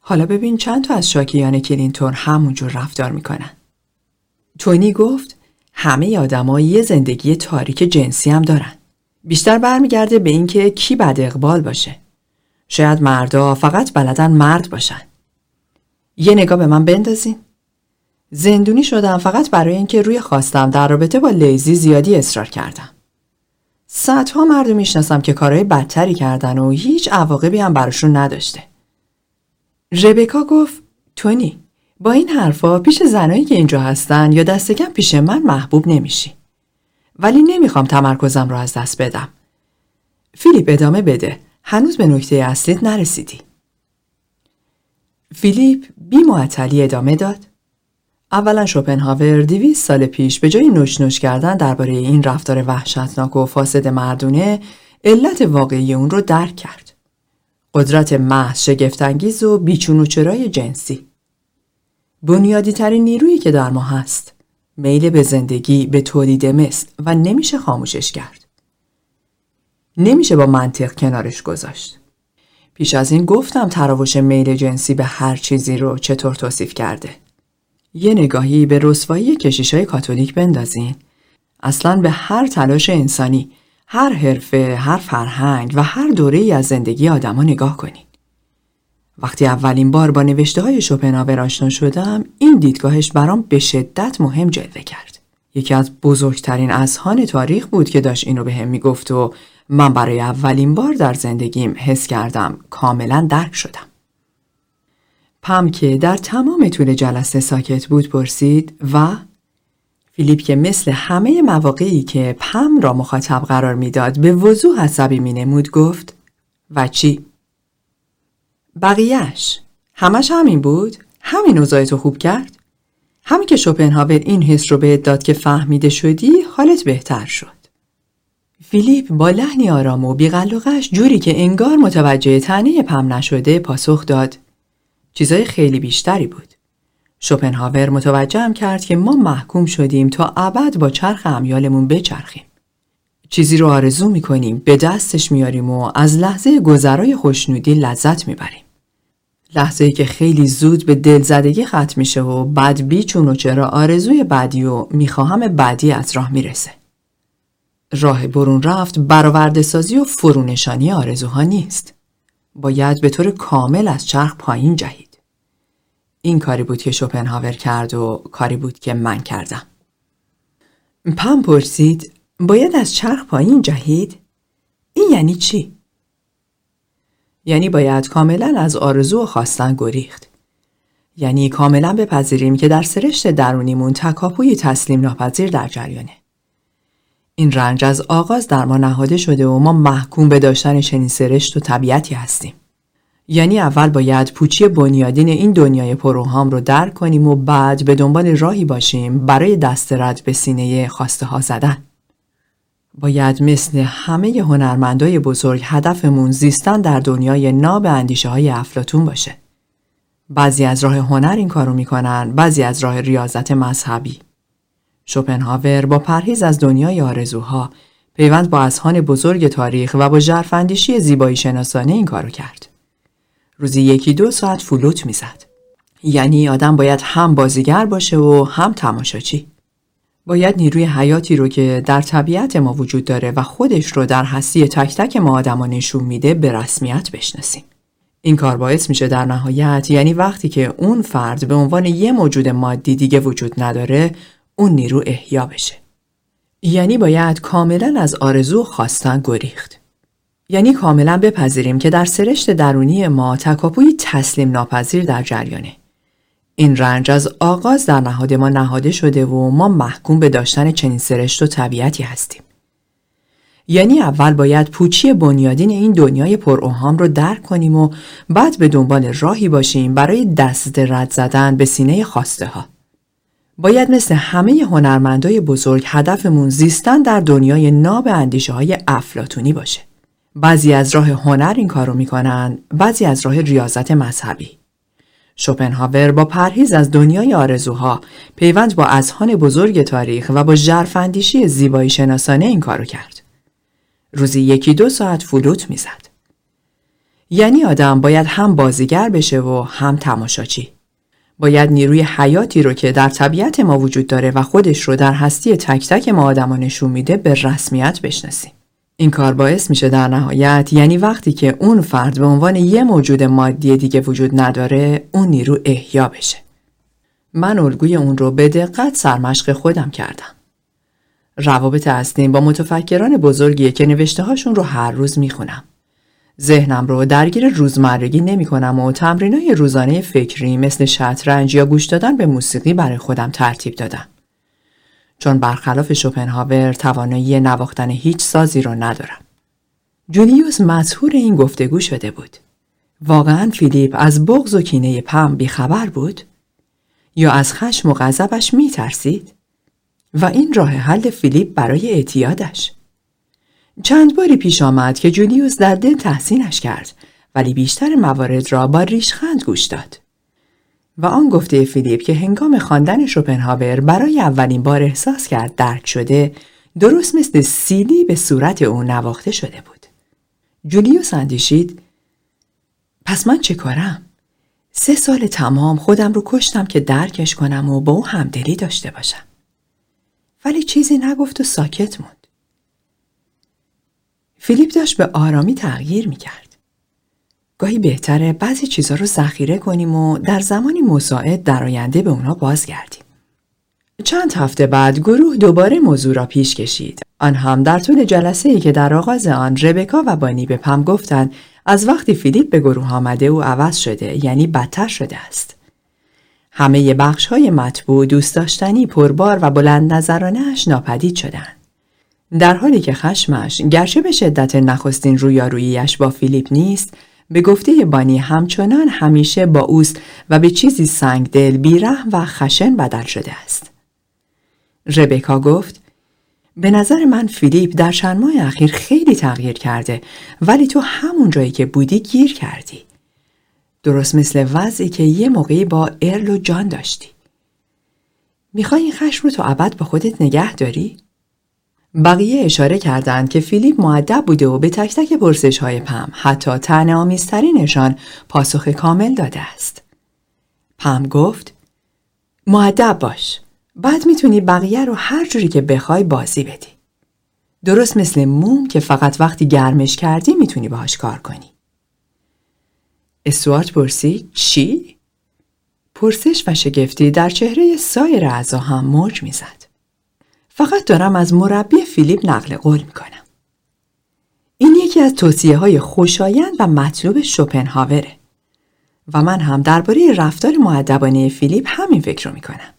حالا ببین چند تا از شاکیان کلینتون همونجور رفتار می‌کنن. تونی گفت همه آدمایی یه زندگی تاریک جنسی هم دارن. بیشتر برمیگرده به اینکه کی بد اقبال باشه. شاید مردا فقط بلدن مرد باشن. یه نگاه به من بندازین. زندونی شدم فقط برای اینکه روی خواستم در رابطه با لیزی زیادی اصرار کردم. صدها مرد می‌شناسم که کارهای بدتری کردن و هیچ عواقبی هم براشون نداشته. ربکا گفت تونی با این حرفا پیش زنایی که اینجا هستن یا دست کم پیش من محبوب نمیشی. ولی نمی‌خوام تمرکزم رو از دست بدم. فیلیپ ادامه بده. هنوز به نکته اصلیت نرسیدی. فیلیپ بی معطلی ادامه داد. اولا شوپنهاور دیویس سال پیش به جای نوش نوش کردن درباره این رفتار وحشتناک و فاسد مردونه علت واقعی اون رو درک کرد. قدرت محض شگفتانگیز و بیچون و چرای جنسی. بنیادی ترین نیرویی که در ما هست. میل به زندگی به تولید مثل و نمیشه خاموشش کرد. نمیشه با منطق کنارش گذاشت. پیش از این گفتم تراوش میل جنسی به هر چیزی رو چطور توصیف کرده. یه نگاهی به رسوایی کشیشای کاتولیک بندازین. اصلا به هر تلاش انسانی، هر حرفه، هر فرهنگ و هر دوره ای از زندگی آدما نگاه کنین. وقتی اولین بار با نوشته های شوپنهاور آشنا شدم، این دیدگاهش برام به شدت مهم جلوه کرد. یکی از بزرگترین اذهان تاریخ بود که داشت اینو به هم می‌گفت و من برای اولین بار در زندگیم حس کردم کاملا درک شدم. پم که در تمام طول جلسه ساکت بود پرسید و فیلیپ که مثل همه مواقعی که پم را مخاطب قرار می‌داد به وضوح عصبی می نمود گفت و چی؟ بقیهش همش همین بود؟ همین اوضاع تو خوب کرد؟ همین که شوپنهاور این حس رو بهت داد که فهمیده شدی حالت بهتر شد. فیلیپ با لحنی آرام و بیقلقش جوری که انگار متوجه تنه پم نشده پاسخ داد چیزای خیلی بیشتری بود. شوپنهاور متوجهم کرد که ما محکوم شدیم تا ابد با چرخ امیالمون بچرخیم. چیزی رو آرزو می‌کنیم به دستش میاریم و از لحظه گذرای خوشنودی لذت می‌بریم. لحظه که خیلی زود به دلزدگی ختم میشه و بعد بیچون و چرا آرزوی بعدی و می‌خواهم بعدی از راه می‌رسه. راه برون رفت برآورده سازی و فرونشانی آرزوها نیست. باید به طور کامل از چرخ پایین جهید. این کاری بود که شوپنهاور کرد و کاری بود که من کردم. پم پرسید باید از چرخ پایین جهید؟ این یعنی چی؟ یعنی باید کاملا از آرزو و خواستن گریخت. یعنی کاملا بپذیریم که در سرشت درونیمون تکاپوی تسلیم ناپذیر در جریانه. این رنج از آغاز در ما نهاده شده و ما محکوم به داشتن چنین سرشت و طبیعتی هستیم. یعنی اول باید پوچی بنیادین این دنیای پروهام رو درک کنیم و بعد به دنبال راهی باشیم برای دست رد به سینه خواسته ها زدن. باید مثل همه هنرمندای بزرگ هدفمون زیستن در دنیای ناب اندیشه های افلاتون باشه. بعضی از راه هنر این کارو می‌کنن، بعضی از راه ریاضت مذهبی. شوپنهاور با پرهیز از دنیای آرزوها پیوند با اذهان بزرگ تاریخ و با ژرفاندیشی زیبایی شناسانه این کارو کرد. روزی یکی دو ساعت فلوت می‌زد. یعنی آدم باید هم بازیگر باشه و هم تماشاچی. باید نیروی حیاتی رو که در طبیعت ما وجود داره و خودش رو در هستی تک تک ما آدما نشون میده به رسمیت بشناسیم. این کار باعث میشه در نهایت یعنی وقتی که اون فرد به عنوان یه موجود مادی دیگه وجود نداره اون نیرو احیا بشه. یعنی باید کاملا از آرزو خواستن گریخت. یعنی کاملا بپذیریم که در سرشت درونی ما تکاپوی تسلیم ناپذیر در جریانه. این رنج از آغاز در نهاد ما نهاده شده و ما محکوم به داشتن چنین سرشت و طبیعتی هستیم. یعنی اول باید پوچی بنیادین این دنیای پروهام رو درک کنیم و بعد به دنبال راهی باشیم برای دست رد زدن به سینه خواسته ها. باید مثل همه هنرمندای بزرگ هدفمون زیستن در دنیای ناب اندیشه های افلاتونی باشه. بعضی از راه هنر این کارو می‌کنن، بعضی از راه ریاضت مذهبی. شوپنهاور با پرهیز از دنیای آرزوها پیوند با اذهان بزرگ تاریخ و با ژرفاندیشی زیبایی شناسانه این کارو کرد. روزی یکی دو ساعت فلوت می‌زد. یعنی آدم باید هم بازیگر بشه و هم تماشاچی. باید نیروی حیاتی رو که در طبیعت ما وجود داره و خودش رو در هستی تک تک ما آدما نشون میده به رسمیت بشناسیم. این کار باعث میشه در نهایت یعنی وقتی که اون فرد به عنوان یه موجود مادی دیگه وجود نداره اون نیرو احیا بشه. من الگوی اون رو به دقت سرمشق خودم کردم. روابط هستیم با متفکران بزرگیه که نوشته هاشون رو هر روز می‌خونم. ذهنم رو درگیر روزمرگی نمی کنم و تمرینای روزانه فکری مثل شطرنج یا گوش دادن به موسیقی برای خودم ترتیب دادم. چون برخلاف شوپنهاور توانایی نواختن هیچ سازی رو ندارم. جولیوس مظهور این گفتگو شده بود. واقعا فیلیپ از بغض و کینه پم بیخبر بود؟ یا از خشم و غضبش می ترسید؟ و این راه حل فیلیپ برای اعتیادش؟ چند باری پیش آمد که جولیوس در دل تحسینش کرد ولی بیشتر موارد را با ریشخند گوش داد. و آن گفته فیلیپ که هنگام خواندن شوپنهاور برای اولین بار احساس کرد درک شده درست مثل سیلی به صورت او نواخته شده بود. جولیوس اندیشید پس من چه کارم؟ سه سال تمام خودم رو کشتم که درکش کنم و با او همدلی داشته باشم. ولی چیزی نگفت و ساکت موند. فیلیپ داشت به آرامی تغییر می کرد. گاهی بهتره بعضی چیزها رو ذخیره کنیم و در زمانی مساعد در آینده به اونا بازگردیم. چند هفته بعد گروه دوباره موضوع را پیش کشید. آن هم در طول جلسه ای که در آغاز آن ربکا و بانی به پم گفتند از وقتی فیلیپ به گروه آمده او عوض شده یعنی بدتر شده است. همه بخش های مطبوع دوست داشتنی پربار و بلند نظرانش ناپدید شدند. در حالی که خشمش گرچه به شدت نخستین رویاروییش با فیلیپ نیست به گفته بانی همچنان همیشه با اوست و به چیزی سنگدل بیرحم و خشن بدل شده است. ربکا گفت به نظر من فیلیپ در چند ماه اخیر خیلی تغییر کرده ولی تو همون جایی که بودی گیر کردی. درست مثل وضعی که یه موقعی با ارل و جان داشتی. می‌خوای این خشم رو تو ابد با خودت نگه داری؟ بقیه اشاره کردند که فیلیپ معدب بوده و به تک تک پرسش های پم حتی تن آمیزترینشان پاسخ کامل داده است. پم گفت معدب باش. بعد می‌تونی بقیه رو هر جوری که بخوای بازی بدی. درست مثل موم که فقط وقتی گرمش کردی می‌تونی باهاش کار کنی. استوارت پرسید چی؟ پرسش و شگفتی در چهره سایر اعضا هم موج می‌زد. فقط دارم از مربی فیلیپ نقل قول می‌کنم. این یکی از توصیه های خوشایند و مطلوب شوپنهاوره و من هم درباره رفتار معدبانه فیلیپ همین فکر رو می‌کنم.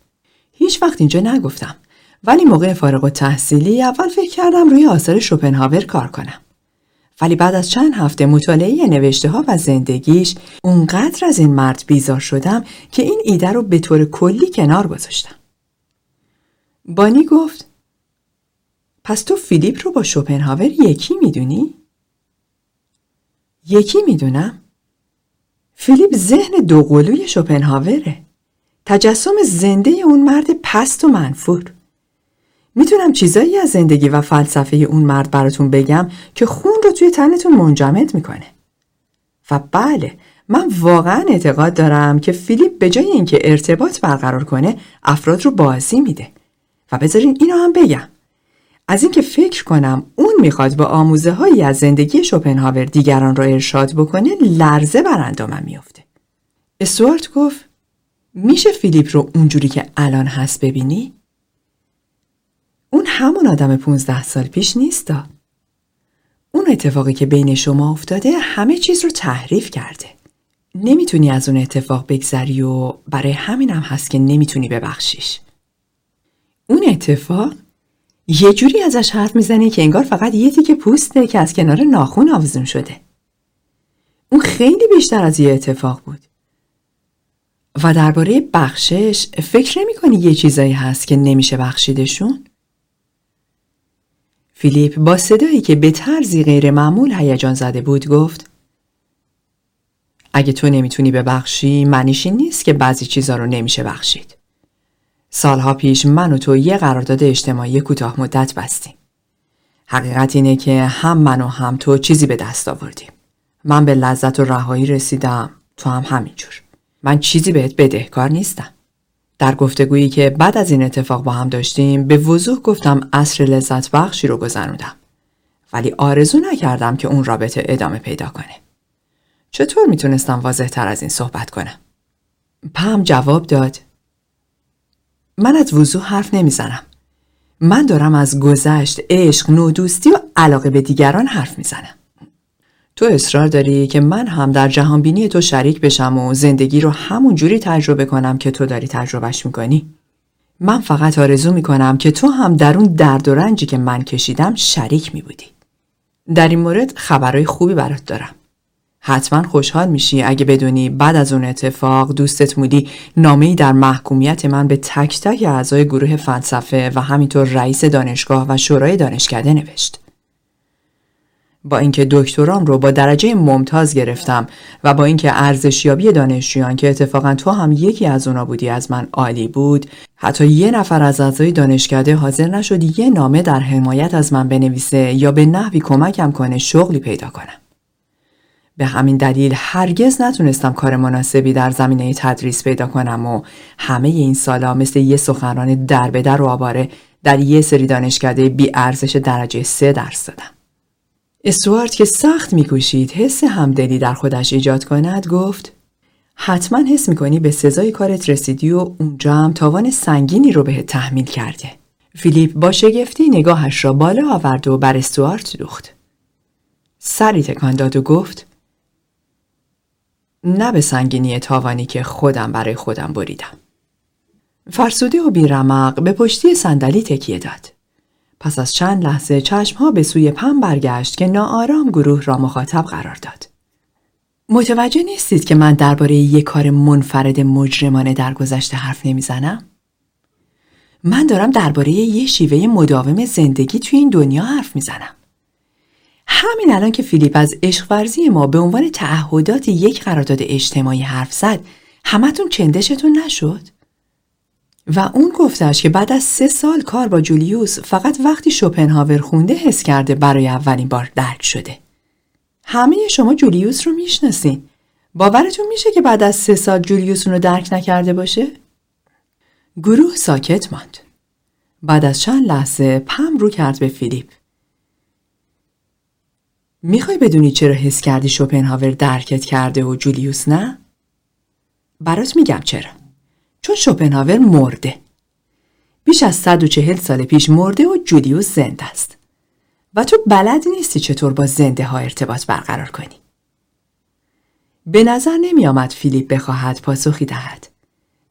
هیچ وقت اینجا نگفتم ولی موقع فارغ و تحصیلی اول فکر کردم روی آثار شوپنهاور کار کنم. ولی بعد از چند هفته مطالعه نوشته ها و زندگیش اونقدر از این مرد بیزار شدم که این ایده رو به طور کلی کنار گذاشتم. بانی گفت پس تو فیلیپ رو با شوپنهاور یکی می‌دونی؟ یکی می‌دونم؟ فیلیپ ذهن دوقلوی شوپنهاوره. تجسم زنده اون مرد پست و منفور. می‌تونم چیزایی از زندگی و فلسفه اون مرد براتون بگم که خون رو توی تنتون منجمد می‌کنه. و بله من واقعا اعتقاد دارم که فیلیپ به جای اینکه ارتباط برقرار کنه افراد رو بازی میده و بذارین اینو هم بگم از اینکه فکر کنم اون می‌خواد با آموزه هایی از زندگی شوپنهاور دیگران را ارشاد بکنه لرزه بر اندامم میفته استوارت گفت میشه فیلیپ رو اونجوری که الان هست ببینی؟ اون همون آدم پونزده سال پیش نیستا. اون اتفاقی که بین شما افتاده همه چیز رو تحریف کرده. نمی‌تونی از اون اتفاق بگذری و برای همینم هست که نمی‌تونی ببخشیش. اون اتفاق یه جوری ازش حرف می‌زنی که انگار فقط یه تیکه پوسته که از کنار ناخون آویزون شده. اون خیلی بیشتر از یه اتفاق بود. و درباره بخشش فکر نمی کنی یه چیزایی هست که نمیشه بخشیدشون؟ فیلیپ با صدایی که به طرزی غیر معمول هیجان زده بود گفت اگه تو نمی‌تونی ببخشی معنیش این نیست که بعضی چیزا رو نمیشه بخشید. سالها پیش من و تو یه قرارداد اجتماعی کوتاه مدت بستیم. حقیقت اینه که هم من و هم تو چیزی به دست آوردیم. من به لذت و رهایی رسیدم تو هم همینجور. من چیزی بهت بدهکار نیستم. در گفتگویی که بعد از این اتفاق با هم داشتیم به وضوح گفتم اصر لذت بخشی رو گذروندم. ولی آرزو نکردم که اون رابطه ادامه پیدا کنه. چطور می‌تونستم واضح تر از این صحبت کنم؟ پم جواب داد من از وضوح حرف نمی‌زنم. من دارم از گذشت، عشق، نودوستی و علاقه به دیگران حرف می‌زنم. تو اصرار داری که من هم در جهانبینی تو شریک بشم و زندگی رو همون جوری تجربه کنم که تو داری تجربهش می‌کنی؟ من فقط آرزو می‌کنم که تو هم در اون درد و رنجی که من کشیدم شریک میبودی. در این مورد خبرهای خوبی برات دارم. حتما خوشحال میشی اگه بدونی بعد از اون اتفاق دوستت مودی نامه‌ای در محکومیت من به تک تک اعضای گروه فلسفه و همینطور رئیس دانشگاه و شورای دانشکده نوشت. با اینکه دکترام رو با درجه ممتاز گرفتم و با اینکه ارزشیابی دانشجویان که اتفاقا تو هم یکی از اونا بودی از من عالی بود حتی یه نفر از اعضای دانشکده حاضر نشد یه نامه در حمایت از من بنویسه یا به نحوی کمکم کنه شغلی پیدا کنم به همین دلیل هرگز نتونستم کار مناسبی در زمینه تدریس پیدا کنم و همه این سالا مثل یه سخنران در به در و آباره در یه سری دانشکده بی ارزش درجه سه درس دادم. استوارت که سخت میکوشید حس همدلی در خودش ایجاد کند گفت حتما حس می‌کنی به سزای کارت رسیدی و اونجا هم تاوان سنگینی رو به تحمیل کرده. فیلیپ با شگفتی نگاهش را بالا آورد و بر استوارت دوخت. سری تکان داد و گفت نه به سنگینی تاوانی که خودم برای خودم بریدم. فرسوده و بیرمق به پشتی صندلی تکیه داد. پس از چند لحظه چشمها به سوی پم برگشت که ناآرام گروه را مخاطب قرار داد. متوجه نیستید که من درباره یک کار منفرد مجرمانه در گذشته حرف نمی‌زنم؟ من دارم درباره یه شیوه مداوم زندگی توی این دنیا حرف می‌زنم. همین الان که فیلیپ از عشق ورزی ما به عنوان تعهدات یک قرارداد اجتماعی حرف زد همتون چندشتون نشد؟ و اون گفتش که بعد از سه سال کار با جولیوس فقط وقتی شوپنهاور خونده حس کرده برای اولین بار درک شده. همه شما جولیوس رو می‌شناسین. باورتون میشه که بعد از سه سال جولیوس اون رو درک نکرده باشه؟ گروه ساکت ماند. بعد از چند لحظه پم رو کرد به فیلیپ. می‌خوای بدونی چرا حس کردی شوپنهاور درکت کرده و جولیوس نه؟ برات میگم چرا. چون شوپنهاور مرده بیش از 140 سال پیش مرده و جولیوس زنده است و تو بلد نیستی چطور با زنده ها ارتباط برقرار کنی به نظر نمی آمد فیلیپ بخواهد پاسخی دهد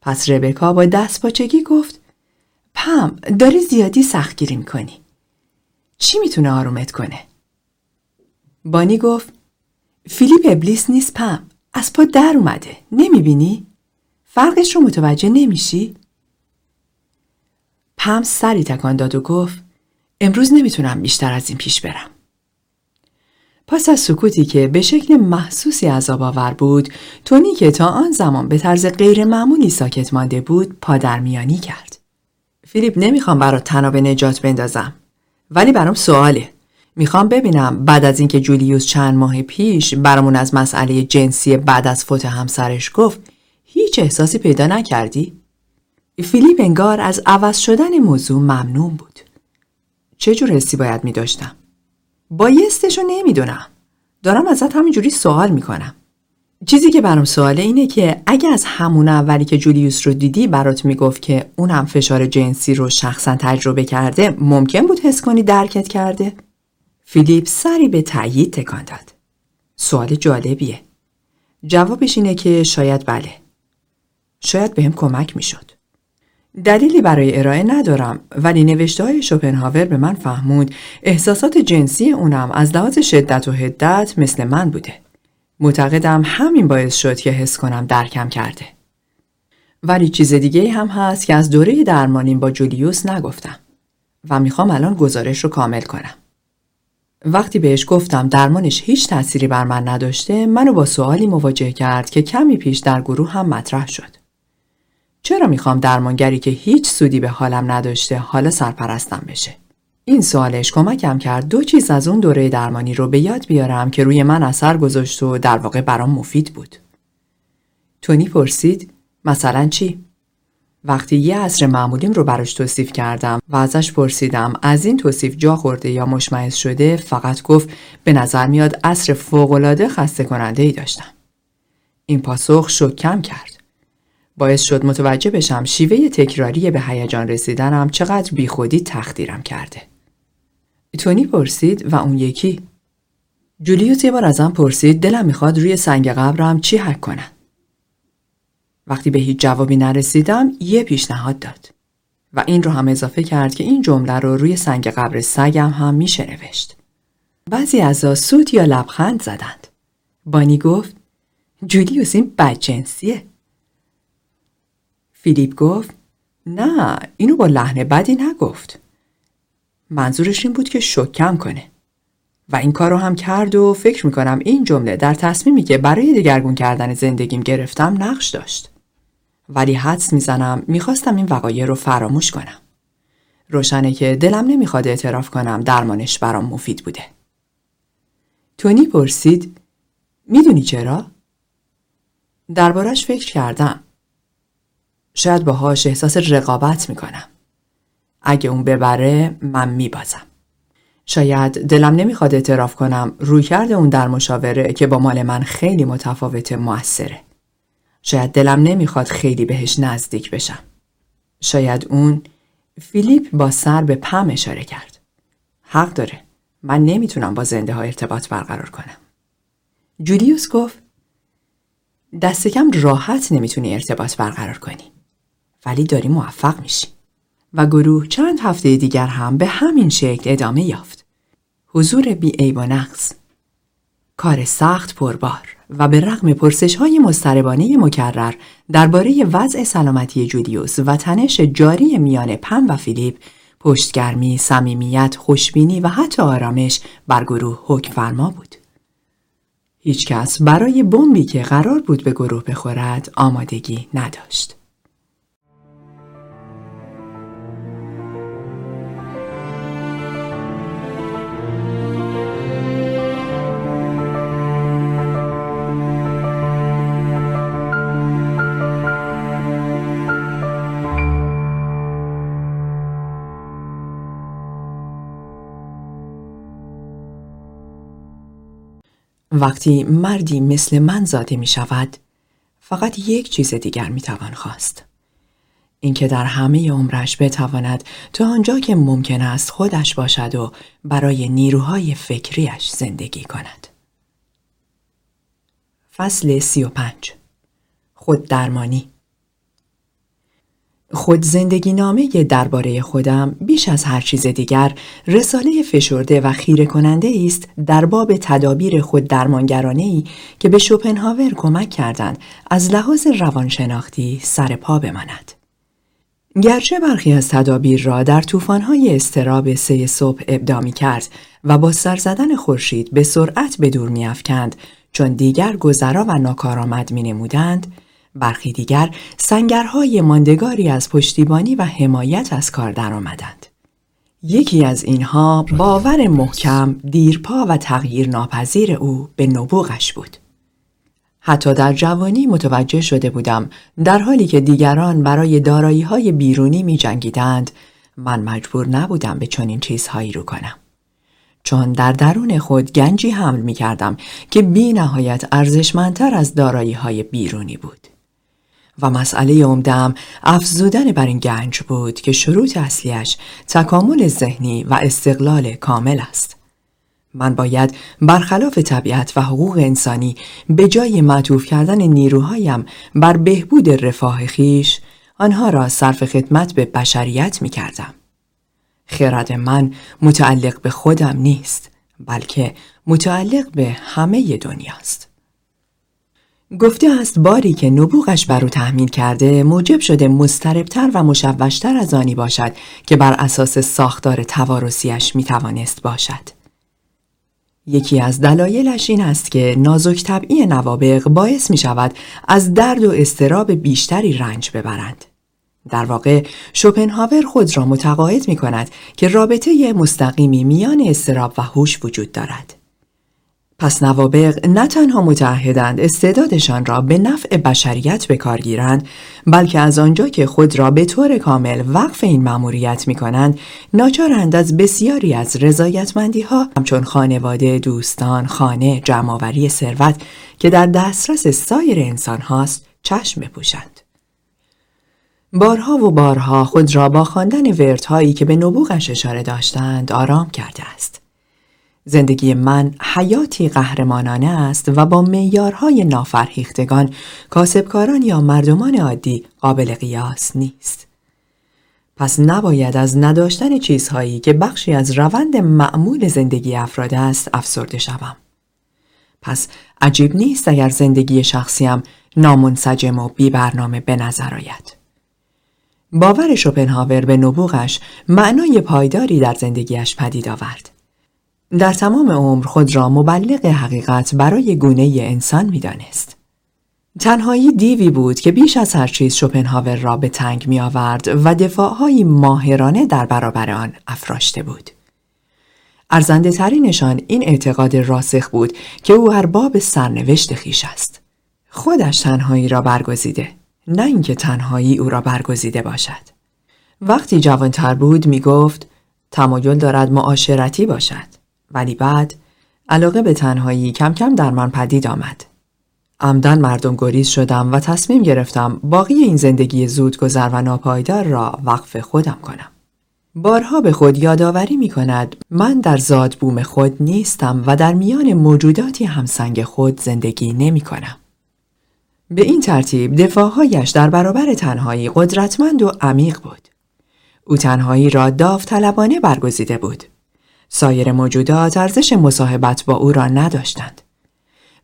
پس ربکا با دست پاچگی گفت پم داری زیادی سختگیری می‌کنی چی می‌تونه آرومت کنه؟ بانی گفت فیلیپ ابلیس نیست پم از پا در اومده نمی‌بینی؟ فرقش رو متوجه نمیشی؟ پم سری تکان داد و گفت امروز نمی‌تونم بیشتر از این پیش برم. پس از سکوتی که به شکل محسوسی عذاب آور بود تونی که تا آن زمان به طرز غیر معمولی ساکت مانده بود پادرمیانی کرد. فیلیپ نمی‌خوام برات تناب نجات بندازم ولی برام سواله می‌خوام ببینم بعد از اینکه جولیوس چند ماه پیش برامون از مسئله جنسی بعد از فوت همسرش گفت هیچ احساسی پیدا نکردی؟ فیلیپ انگار از عوض شدن موضوع ممنون بود. چه جور حسی باید می داشتم؟ بایستشو نمی‌دونم. دارم ازت همینجوری سوال می‌کنم. چیزی که برام سواله اینه که اگه از همون اولی که جولیوس رو دیدی برات می‌گفت که اونم فشار جنسی رو شخصا تجربه کرده ممکن بود حس کنی درکت کرده؟ فیلیپ سری به تأیید تکان داد. سوال جالبیه. جوابش اینه که شاید بله. شاید بهم کمک می‌شد. دلیلی برای ارائه ندارم ولی نوشته های شوپنهاور به من فهمود احساسات جنسی اونم از لحاظ شدت و هدت مثل من بوده. معتقدم همین باعث شد که حس کنم درکم کرده. ولی چیز دیگه هم هست که از دوره درمانیم با جولیوس نگفتم و می‌خوام الان گزارش رو کامل کنم. وقتی بهش گفتم درمانش هیچ تأثیری بر من نداشته منو با سوالی مواجه کرد که کمی پیش در گروه هم مطرح شد. چرا می‌خوام درمانگری که هیچ سودی به حالم نداشته حالا سرپرستم بشه؟ این سوالش کمکم کرد دو چیز از اون دوره درمانی رو به یاد بیارم که روی من اثر گذاشت و در واقع برام مفید بود. تونی پرسید مثلا چی؟ وقتی یه عصر معمولیم رو براش توصیف کردم و ازش پرسیدم از این توصیف جا خورده یا مشمعز شده فقط گفت به نظر میاد عصر فوقالعاده خسته کننده ای داشتم. این پاسخ شکم کرد. باعث شد متوجه بشم شیوه تکراری به هیجان رسیدنم چقدر بیخودی تخدیرم کرده. تونی پرسید و اون یکی جولیوس یه بار ازم پرسید دلم می‌خواد روی سنگ قبرم چی حک کنم. وقتی به هیچ جوابی نرسیدم یه پیشنهاد داد و این رو هم اضافه کرد که این جمله رو روی سنگ قبر سگم هم میشه نوشت. بعضی از سوت یا لبخند زدند. بانی گفت جولیوس این بدجنسیه. فیلیپ گفت نه اینو با لحن بدی نگفت. منظورش این بود که شکم کنه. و این کار رو هم کرد و فکر می‌کنم این جمله در تصمیمی که برای دگرگون کردن زندگیم گرفتم نقش داشت. ولی حدس می‌زنم می‌خواستم این وقایع رو فراموش کنم. روشنه که دلم نمی‌خواد اعتراف کنم درمانش برام مفید بوده. تونی پرسید می‌دونی چرا؟ دربارش فکر کردم. شاید باهاش احساس رقابت می‌کنم. اگه اون ببره من میبازم. شاید دلم نمی‌خواد اعتراف کنم روی کرده اون در مشاوره که با مال من خیلی متفاوت موثره. شاید دلم نمی‌خواد خیلی بهش نزدیک بشم. شاید اون فیلیپ با سر به پم اشاره کرد. حق داره. من نمی‌تونم با زنده ها ارتباط برقرار کنم. جولیوس گفت دست کم راحت نمی‌تونی ارتباط برقرار کنی. ولی داری موفق میشی. و گروه چند هفته دیگر هم به همین شکل ادامه یافت. حضور بی و نقص. کار سخت پربار و به رغم پرسش های مستربانه مکرر درباره وضع سلامتی جودیوس و تنش جاری میان پم و فیلیپ پشتگرمی، صمیمیت، خوشبینی و حتی آرامش بر گروه حکم فرما بود. هیچکس برای بمبی که قرار بود به گروه بخورد آمادگی نداشت. وقتی مردی مثل من زاده می شود فقط یک چیز دیگر می توان خواست. اینکه در همه عمرش بتواند تا آنجا که ممکن است خودش باشد و برای نیروهای فکریش زندگی کند. فصل سی و پنج. خود درمانی. خود زندگی نامه درباره خودم بیش از هر چیز دیگر رساله فشرده و خیره کننده است در باب تدابیر خود درمانگرانه ای که به شوپنهاور کمک کردند از لحاظ روانشناختی سر پا بماند. گرچه برخی از تدابیر را در طوفان‌های استراب سه صبح ابدا می کرد و با سر زدن خورشید به سرعت به دور می افکند چون دیگر گذرا و ناکارآمد می نمودند، برخی دیگر سنگرهای ماندگاری از پشتیبانی و حمایت از کار درآمدند. یکی از اینها باور محکم، دیرپا و تغییر ناپذیر او به نبوغش بود. حتی در جوانی متوجه شده بودم در حالی که دیگران برای دارایی های بیرونی می جنگیدند من مجبور نبودم به چنین چیزهایی رو کنم. چون در درون خود گنجی حمل می کردم که بی نهایت ارزشمندتر از دارایی های بیرونی بود. و مسئله عمدم افزودن بر این گنج بود که شروط اصلیش تکامل ذهنی و استقلال کامل است. من باید برخلاف طبیعت و حقوق انسانی به جای معطوف کردن نیروهایم بر بهبود رفاه خیش آنها را صرف خدمت به بشریت می کردم. خرد من متعلق به خودم نیست بلکه متعلق به همه دنیاست. گفته است باری که نبوغش بر او تحمیل کرده موجب شده مستربتر و مشوشتر از آنی باشد که بر اساس ساختار توارسیش می توانست باشد. یکی از دلایلش این است که نازک طبعی نوابق باعث می شود از درد و استراب بیشتری رنج ببرند. در واقع شوپنهاور خود را متقاعد می کند که رابطه مستقیمی میان استراب و هوش وجود دارد. پس نوابق نه تنها متعهدند استعدادشان را به نفع بشریت به کار گیرند بلکه از آنجا که خود را به طور کامل وقف این مأموریت می کنند ناچارند از بسیاری از رضایتمندی ها همچون خانواده، دوستان، خانه، جمعآوری ثروت که در دسترس سایر انسان هاست چشم بپوشند. بارها و بارها خود را با خواندن وردهایی که به نبوغش اشاره داشتند آرام کرده است. زندگی من حیاتی قهرمانانه است و با میارهای نافرهیختگان کاسبکاران یا مردمان عادی قابل قیاس نیست. پس نباید از نداشتن چیزهایی که بخشی از روند معمول زندگی افراد است افسرده شوم. پس عجیب نیست اگر زندگی شخصیم نامنسجم و بی برنامه به نظر آید. باور شوپنهاور به نبوغش معنای پایداری در زندگیش پدید آورد. در تمام عمر خود را مبلغ حقیقت برای گونه انسان می دانست. تنهایی دیوی بود که بیش از هر چیز شوپنهاور را به تنگ می آورد و دفاعهایی ماهرانه در برابر آن افراشته بود. ارزنده ترینشان این اعتقاد راسخ بود که او ارباب سرنوشت خیش است. خودش تنهایی را برگزیده، نه اینکه تنهایی او را برگزیده باشد. وقتی جوانتر بود می گفت تمایل دارد معاشرتی باشد. ولی بعد علاقه به تنهایی کم کم در من پدید آمد. عمدن مردم گریز شدم و تصمیم گرفتم باقی این زندگی زودگذر و ناپایدار را وقف خودم کنم. بارها به خود یادآوری می کند من در زاد بوم خود نیستم و در میان موجوداتی همسنگ خود زندگی نمی کنم. به این ترتیب دفاعهایش در برابر تنهایی قدرتمند و عمیق بود. او تنهایی را داوطلبانه برگزیده بود. سایر موجودات ارزش مصاحبت با او را نداشتند.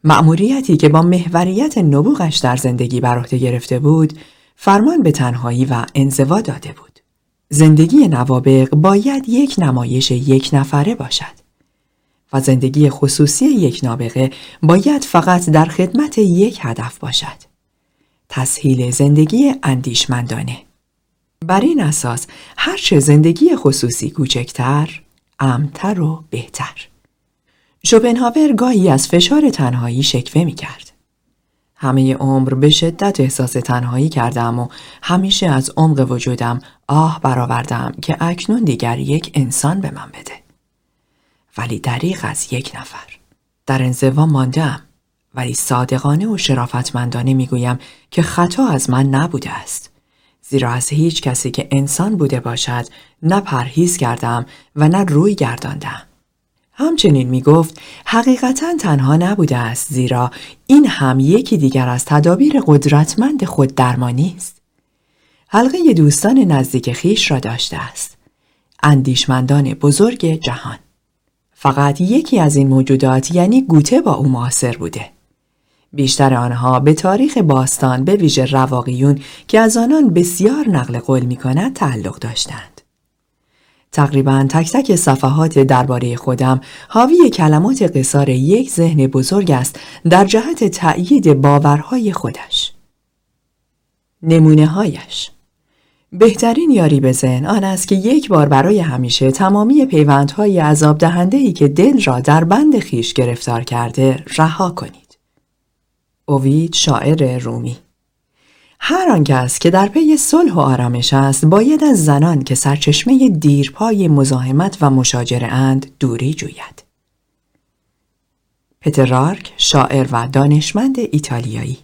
مأموریتی که با محوریت نبوغش در زندگی بر عهده گرفته بود، فرمان به تنهایی و انزوا داده بود. زندگی نوابق باید یک نمایش یک نفره باشد. و زندگی خصوصی یک نابغه باید فقط در خدمت یک هدف باشد. تسهیل زندگی اندیشمندانه. بر این اساس هرچه زندگی خصوصی کوچکتر امتر و بهتر. شوپنهاور گاهی از فشار تنهایی شکوه می کرد. همه عمر به شدت احساس تنهایی کردم و همیشه از عمق وجودم آه برآوردم که اکنون دیگر یک انسان به من بده. ولی دریغ از یک نفر. در انزوا ماندم ولی صادقانه و شرافتمندانه می‌گویم که خطا از من نبوده است. زیرا از هیچ کسی که انسان بوده باشد نه پرهیز کردم و نه روی گرداندم. همچنین می گفت حقیقتا تنها نبوده است زیرا این هم یکی دیگر از تدابیر قدرتمند خود درمانی است. حلقه دوستان نزدیک خیش را داشته است. اندیشمندان بزرگ جهان. فقط یکی از این موجودات یعنی گوته با او معاصر بوده. بیشتر آنها به تاریخ باستان به ویژه رواقیون که از آنان بسیار نقل قول می کند تعلق داشتند. تقریبا تک تک صفحات درباره خودم حاوی کلمات قصار یک ذهن بزرگ است در جهت تأیید باورهای خودش. نمونه هایش بهترین یاری به ذهن آن است که یک بار برای همیشه تمامی پیوندهای عذاب دهنده ای که دل را در بند خیش گرفتار کرده رها کنید. اوید شاعر رومی. هر آن کس که در پی صلح و آرامش است باید از زنان که سرچشمه دیرپای مزاحمت و مشاجره اند دوری جوید. پترارک شاعر و دانشمند ایتالیایی.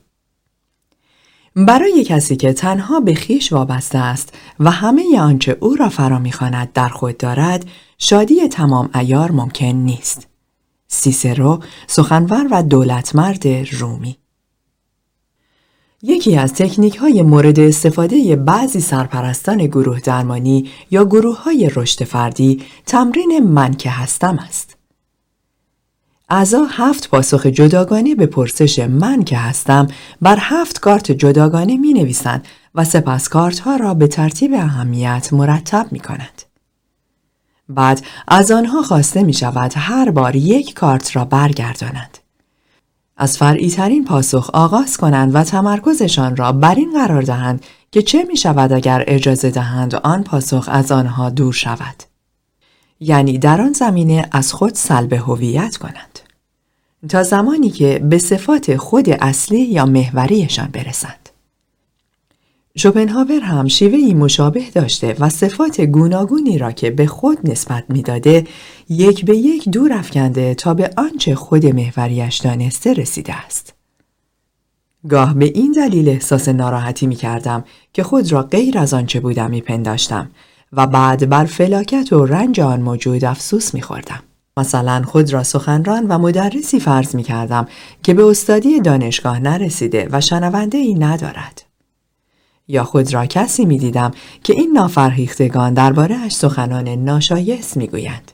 برای کسی که تنها به خیش وابسته است و همه آنچه او را فرا می‌خواند در خود دارد شادی تمام ایار ممکن نیست. سیسرو سخنور و دولتمرد رومی. یکی از تکنیک های مورد استفاده بعضی سرپرستان گروه درمانی یا گروه های رشد فردی تمرین من که هستم است. اعضا هفت پاسخ جداگانه به پرسش من که هستم بر هفت کارت جداگانه می نویسند و سپس کارت ها را به ترتیب اهمیت مرتب می کنند. بعد از آنها خواسته می شود هر بار یک کارت را برگردانند. از فرعی ترین پاسخ آغاز کنند و تمرکزشان را بر این قرار دهند که چه می شود اگر اجازه دهند آن پاسخ از آنها دور شود. یعنی در آن زمینه از خود سلب هویت کنند. تا زمانی که به صفات خود اصلی یا محوریشان برسند. شوپنهاور هم شیوهی مشابه داشته و صفات گوناگونی را که به خود نسبت می‌داده یک به یک دور افکنده تا به آنچه خود محوریش دانسته رسیده است. گاه به این دلیل احساس ناراحتی می کردم که خود را غیر از آنچه بودم می پنداشتم و بعد بر فلاکت و رنج آن موجود افسوس می خوردم. مثلا خود را سخنران و مدرسی فرض می کردم که به استادی دانشگاه نرسیده و شنونده ای ندارد. یا خود را کسی می دیدم که این نافرهیختگان درباره اش سخنان ناشایست می گویند.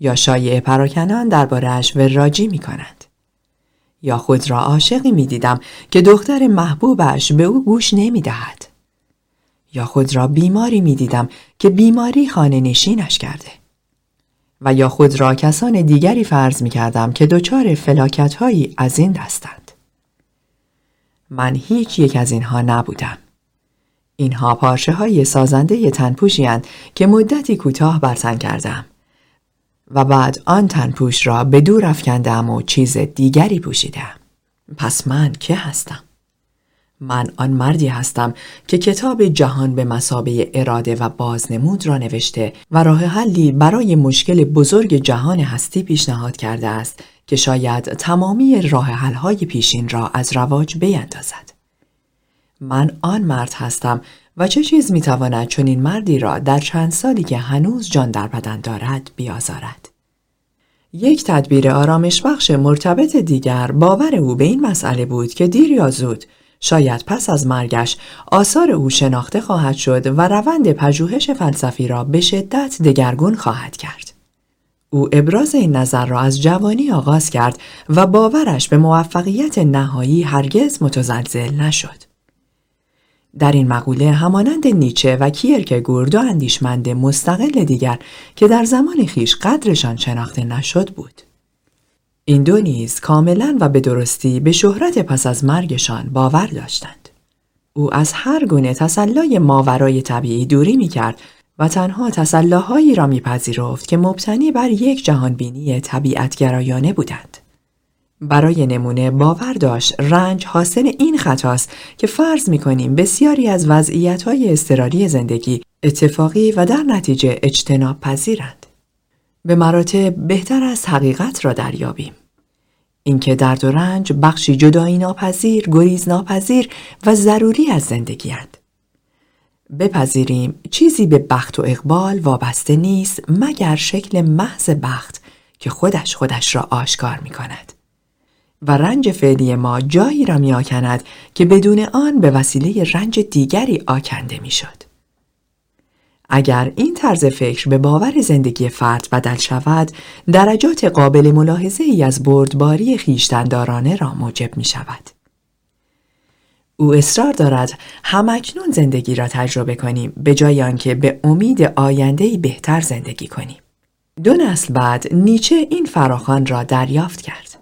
یا شایع پراکنان درباره اش وراجی می کنند. یا خود را عاشقی می دیدم که دختر محبوبش به او گوش نمی دهد. یا خود را بیماری می دیدم که بیماری خانه نشینش کرده. و یا خود را کسان دیگری فرض می کردم که دچار فلاکت هایی از این دستند. من هیچ یک از اینها نبودم. اینها پارچه های سازنده تنپوشی که مدتی کوتاه برتن کردم و بعد آن تنپوش را به دور افکندم و چیز دیگری پوشیدم. پس من که هستم؟ من آن مردی هستم که کتاب جهان به مسابه اراده و بازنمود را نوشته و راه حلی برای مشکل بزرگ جهان هستی پیشنهاد کرده است که شاید تمامی راه حلهای پیشین را از رواج بیندازد. من آن مرد هستم و چه چیز می‌تواند این مردی را در چند سالی که هنوز جان در بدن دارد بیازارد. یک تدبیر آرامش بخش مرتبط دیگر باور او به این مسئله بود که دیر یا زود شاید پس از مرگش آثار او شناخته خواهد شد و روند پژوهش فلسفی را به شدت دگرگون خواهد کرد. او ابراز این نظر را از جوانی آغاز کرد و باورش به موفقیت نهایی هرگز متزلزل نشد. در این مقوله همانند نیچه و کیرکگور دو اندیشمند مستقل دیگر که در زمان خیش قدرشان شناخته نشد بود. این دو نیز کاملا و به درستی به شهرت پس از مرگشان باور داشتند. او از هر گونه تسلای ماورای طبیعی دوری می کرد و تنها تسلاهایی را میپذیرفت که مبتنی بر یک جهانبینی طبیعتگرایانه بودند. برای نمونه باور داشت رنج حاصل این خطاست که فرض می کنیم بسیاری از وضعیت های استراری زندگی اتفاقی و در نتیجه اجتناب پذیرند. به مراتب بهتر از حقیقت را دریابیم. اینکه درد و رنج بخشی جدایی ناپذیر، گریز ناپذیر و ضروری از زندگی هند. بپذیریم چیزی به بخت و اقبال وابسته نیست مگر شکل محض بخت که خودش خودش را آشکار می کند. و رنج فعلی ما جایی را می که بدون آن به وسیله رنج دیگری آکنده می شد. اگر این طرز فکر به باور زندگی فرد بدل شود، درجات قابل ملاحظه ای از بردباری خیشتندارانه را موجب می شود. او اصرار دارد همکنون زندگی را تجربه کنیم به جای آنکه به امید آینده بهتر زندگی کنیم. دو نسل بعد نیچه این فراخان را دریافت کرد.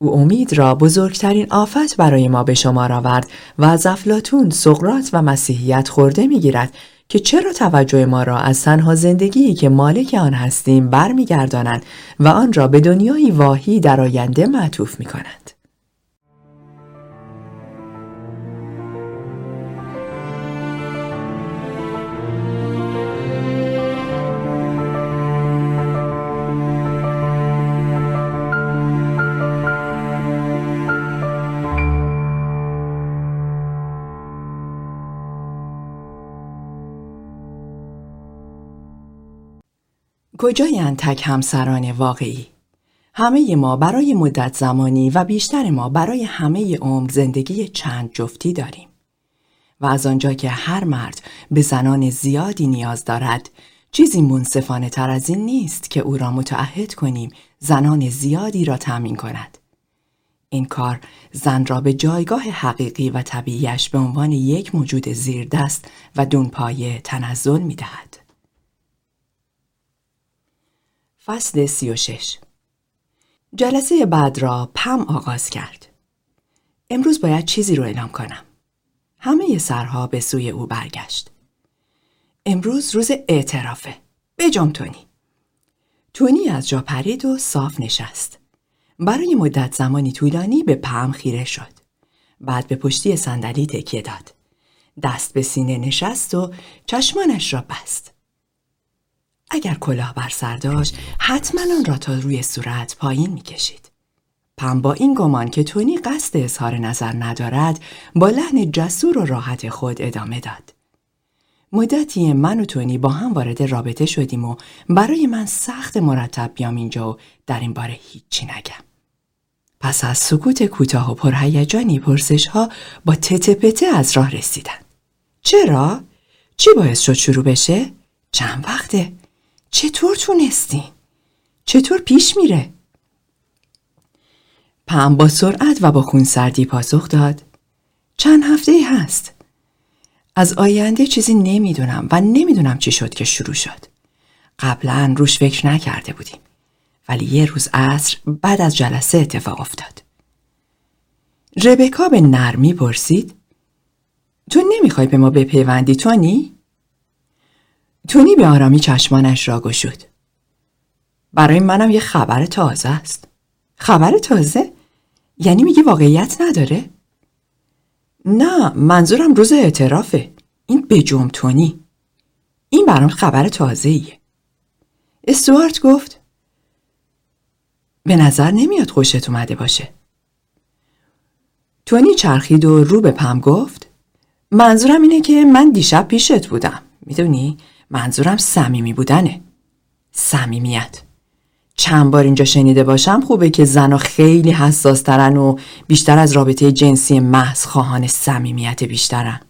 او امید را بزرگترین آفت برای ما به شمار آورد و از افلاتون، سقرات و مسیحیت خورده می‌گیرد که چرا توجه ما را از تنها زندگی که مالک آن هستیم برمیگردانند و آن را به دنیایی واهی در آینده معطوف می کنند. کجایند تک همسران واقعی؟ همه ما برای مدت زمانی و بیشتر ما برای همه عمر زندگی چند جفتی داریم. و از آنجا که هر مرد به زنان زیادی نیاز دارد، چیزی منصفانه تر از این نیست که او را متعهد کنیم زنان زیادی را تأمین کند. این کار زن را به جایگاه حقیقی و طبیعیش به عنوان یک موجود زیردست و دونپایه تنزل می دهد. فصل سی و شش جلسه بعد را پم آغاز کرد. امروز باید چیزی رو اعلام کنم. همه سرها به سوی او برگشت. امروز روز اعترافه. بجام تونی. تونی از جا پرید و صاف نشست. برای مدت زمانی طولانی به پم خیره شد. بعد به پشتی صندلی تکیه داد. دست به سینه نشست و چشمانش را بست. اگر کلاه بر سر داشت حتما آن را تا روی صورت پایین می‌کشید پم با این گمان که تونی قصد اظهار نظر ندارد با لحن جسور و راحت خود ادامه داد مدتی من و تونی با هم وارد رابطه شدیم و برای من سخت مرتب بیام اینجا و در این باره هیچی نگم پس از سکوت کوتاه و پرهیجانی پرسش ها با تته از راه رسیدن چرا؟ چی باعث شد شروع بشه؟ چند وقته؟ چطور تونستی؟ چطور پیش میره؟ پم با سرعت و با خونسردی پاسخ داد چند هفته هست از آینده چیزی نمی‌دونم و نمی‌دونم چی شد که شروع شد قبلا روش فکر نکرده بودیم ولی یه روز عصر بعد از جلسه اتفاق افتاد ربکا به نرمی پرسید تو نمی‌خوای به ما بپیوندی تونی؟ تونی به آرامی چشمانش را گشود. برای منم یه خبر تازه است. خبر تازه؟ یعنی میگی واقعیت نداره؟ نه منظورم روز اعترافه. این بجوم تونی. این برام خبر تازه ایه. استوارت گفت به نظر نمیاد خوشت اومده باشه. تونی چرخید و رو به پم گفت منظورم اینه که من دیشب پیشت بودم. می‌دونی؟ منظورم صمیمی بودنه. صمیمیت. چند بار اینجا شنیده باشم خوبه که زنها خیلی حساس ترن و بیشتر از رابطه جنسی محض خواهان صمیمیت بیشترن.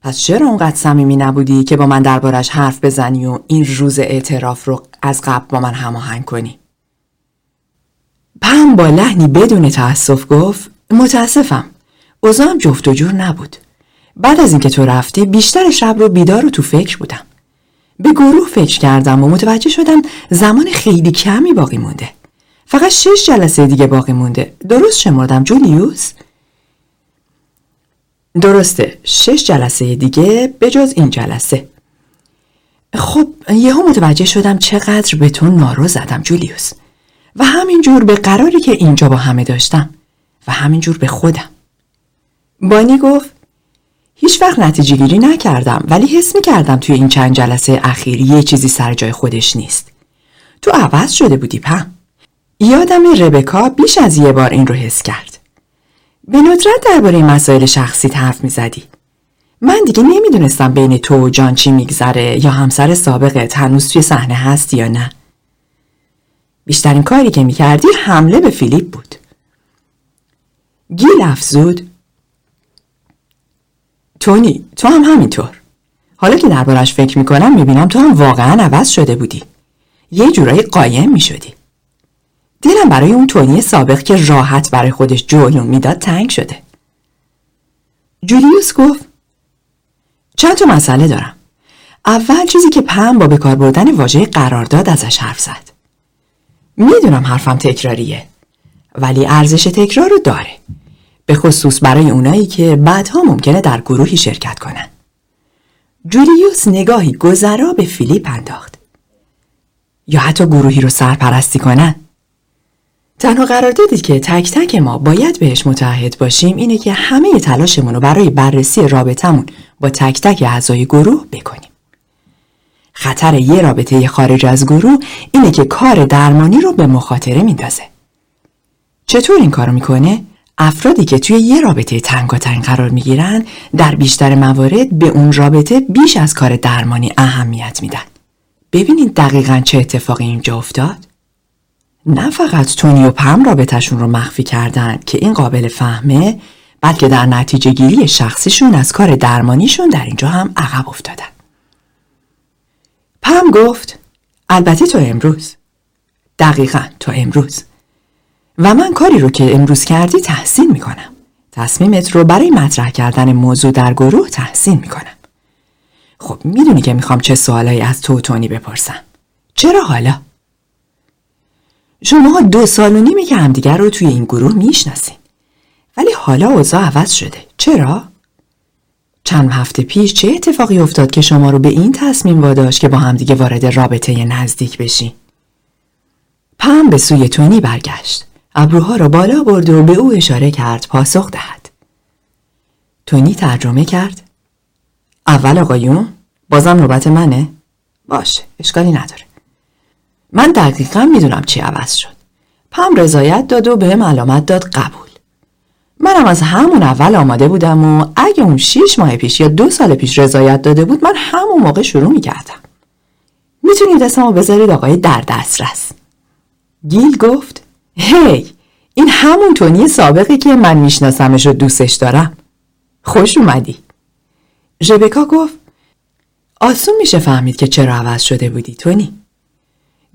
پس چرا اونقدر صمیمی نبودی که با من دربارش حرف بزنی و این روز اعتراف رو از قبل با من هماهنگ کنی؟ پم با لحنی بدون تأسف گفت متاسفم. اوضاعم جفت و جور نبود. بعد از اینکه تو رفتی بیشتر شب رو بیدار و تو فکر بودم. به گروه فکر کردم و متوجه شدم زمان خیلی کمی باقی مونده. فقط شش جلسه دیگه باقی مونده. درست شمردم جولیوس؟ درسته شش جلسه دیگه به جز این جلسه. خب یهو متوجه شدم چقدر به تو نارو زدم جولیوس. و همینجور به قراری که اینجا با همه داشتم. و همینجور به خودم. بانی گفت هیچ وقت نتیجه گیری نکردم ولی حس می کردم توی این چند جلسه اخیر یه چیزی سر جای خودش نیست. تو عوض شده بودی پم. یادم ربکا بیش از یه بار این رو حس کرد. به ندرت درباره مسائل شخصی حرف می زدی. من دیگه نمی‌دونستم بین تو و جان چی میگذره یا همسر سابقت هنوز توی صحنه هست یا نه. بیشترین کاری که می‌کردی حمله به فیلیپ بود. گیل افزود تونی تو هم همینطور. حالا که دربارش فکر می‌کنم می‌بینم تو هم واقعا عوض شده بودی. یه جورایی قایم می‌شدی. دلم برای اون تونی سابق که راحت برای خودش جلو می‌داد تنگ شده. جولیوس گفت چند تا مسئله دارم. اول چیزی که پم با بکار بردن واژه قرارداد ازش حرف زد. می‌دونم حرفم تکراریه ولی ارزش تکرار رو داره. به خصوص برای اونایی که بعدها ممکنه در گروهی شرکت کنن. جولیوس نگاهی گذرا به فیلیپ انداخت. یا حتی گروهی رو سرپرستی کنن. تنها قراردادی که تک تک ما باید بهش متحد باشیم اینه که همه تلاشمون رو برای بررسی رابطمون با تک تک اعضای گروه بکنیم. خطر یه رابطه خارج از گروه اینه که کار درمانی رو به مخاطره میندازه. چطور این کارو می‌کنه؟ افرادی که توی یه رابطه تنگ قرار می‌گیرن در بیشتر موارد به اون رابطه بیش از کار درمانی اهمیت میدن. ببینید دقیقا چه اتفاقی اینجا افتاد؟ نه فقط تونی و پم رابطهشون رو مخفی کردن که این قابل فهمه بلکه در نتیجه گیری شخصیشون از کار درمانیشون در اینجا هم عقب افتادن. پم گفت البته تو امروز دقیقا تو امروز و من کاری رو که امروز کردی تحسین می‌کنم تصمیمت رو برای مطرح کردن موضوع در گروه تحسین می‌کنم خب می‌دونی که می‌خوام چه سوالایی از تو تونی بپرسم چرا حالا؟ شما دو سال و نیمه که همدیگر رو توی این گروه می‌شناسین ولی حالا اوضاع عوض شده چرا؟ چند هفته پیش چه اتفاقی افتاد که شما رو به این تصمیم واداشت که با همدیگه وارد رابطه نزدیک بشین؟ پم به سوی تونی برگشت. ابروها را بالا برد و به او اشاره کرد پاسخ دهد. تونی ترجمه کرد. اول آقایون بازم نوبت منه؟ باشه اشکالی نداره. من دقیقا می‌دونم چی عوض شد. پم رضایت داد و بهم علامت داد قبول. منم از همون اول آماده بودم و اگه اون شیش ماه پیش یا دو سال پیش رضایت داده بود من همون موقع شروع می‌کردم. می‌تونید اسمو بذارید آقای در دسترس. گیل گفت هی این همون تونی سابقی که من میشناسمش و دوستش دارم. خوش اومدی. ژبکا گفت آسون میشه فهمید که چرا عوض شده بودی تونی.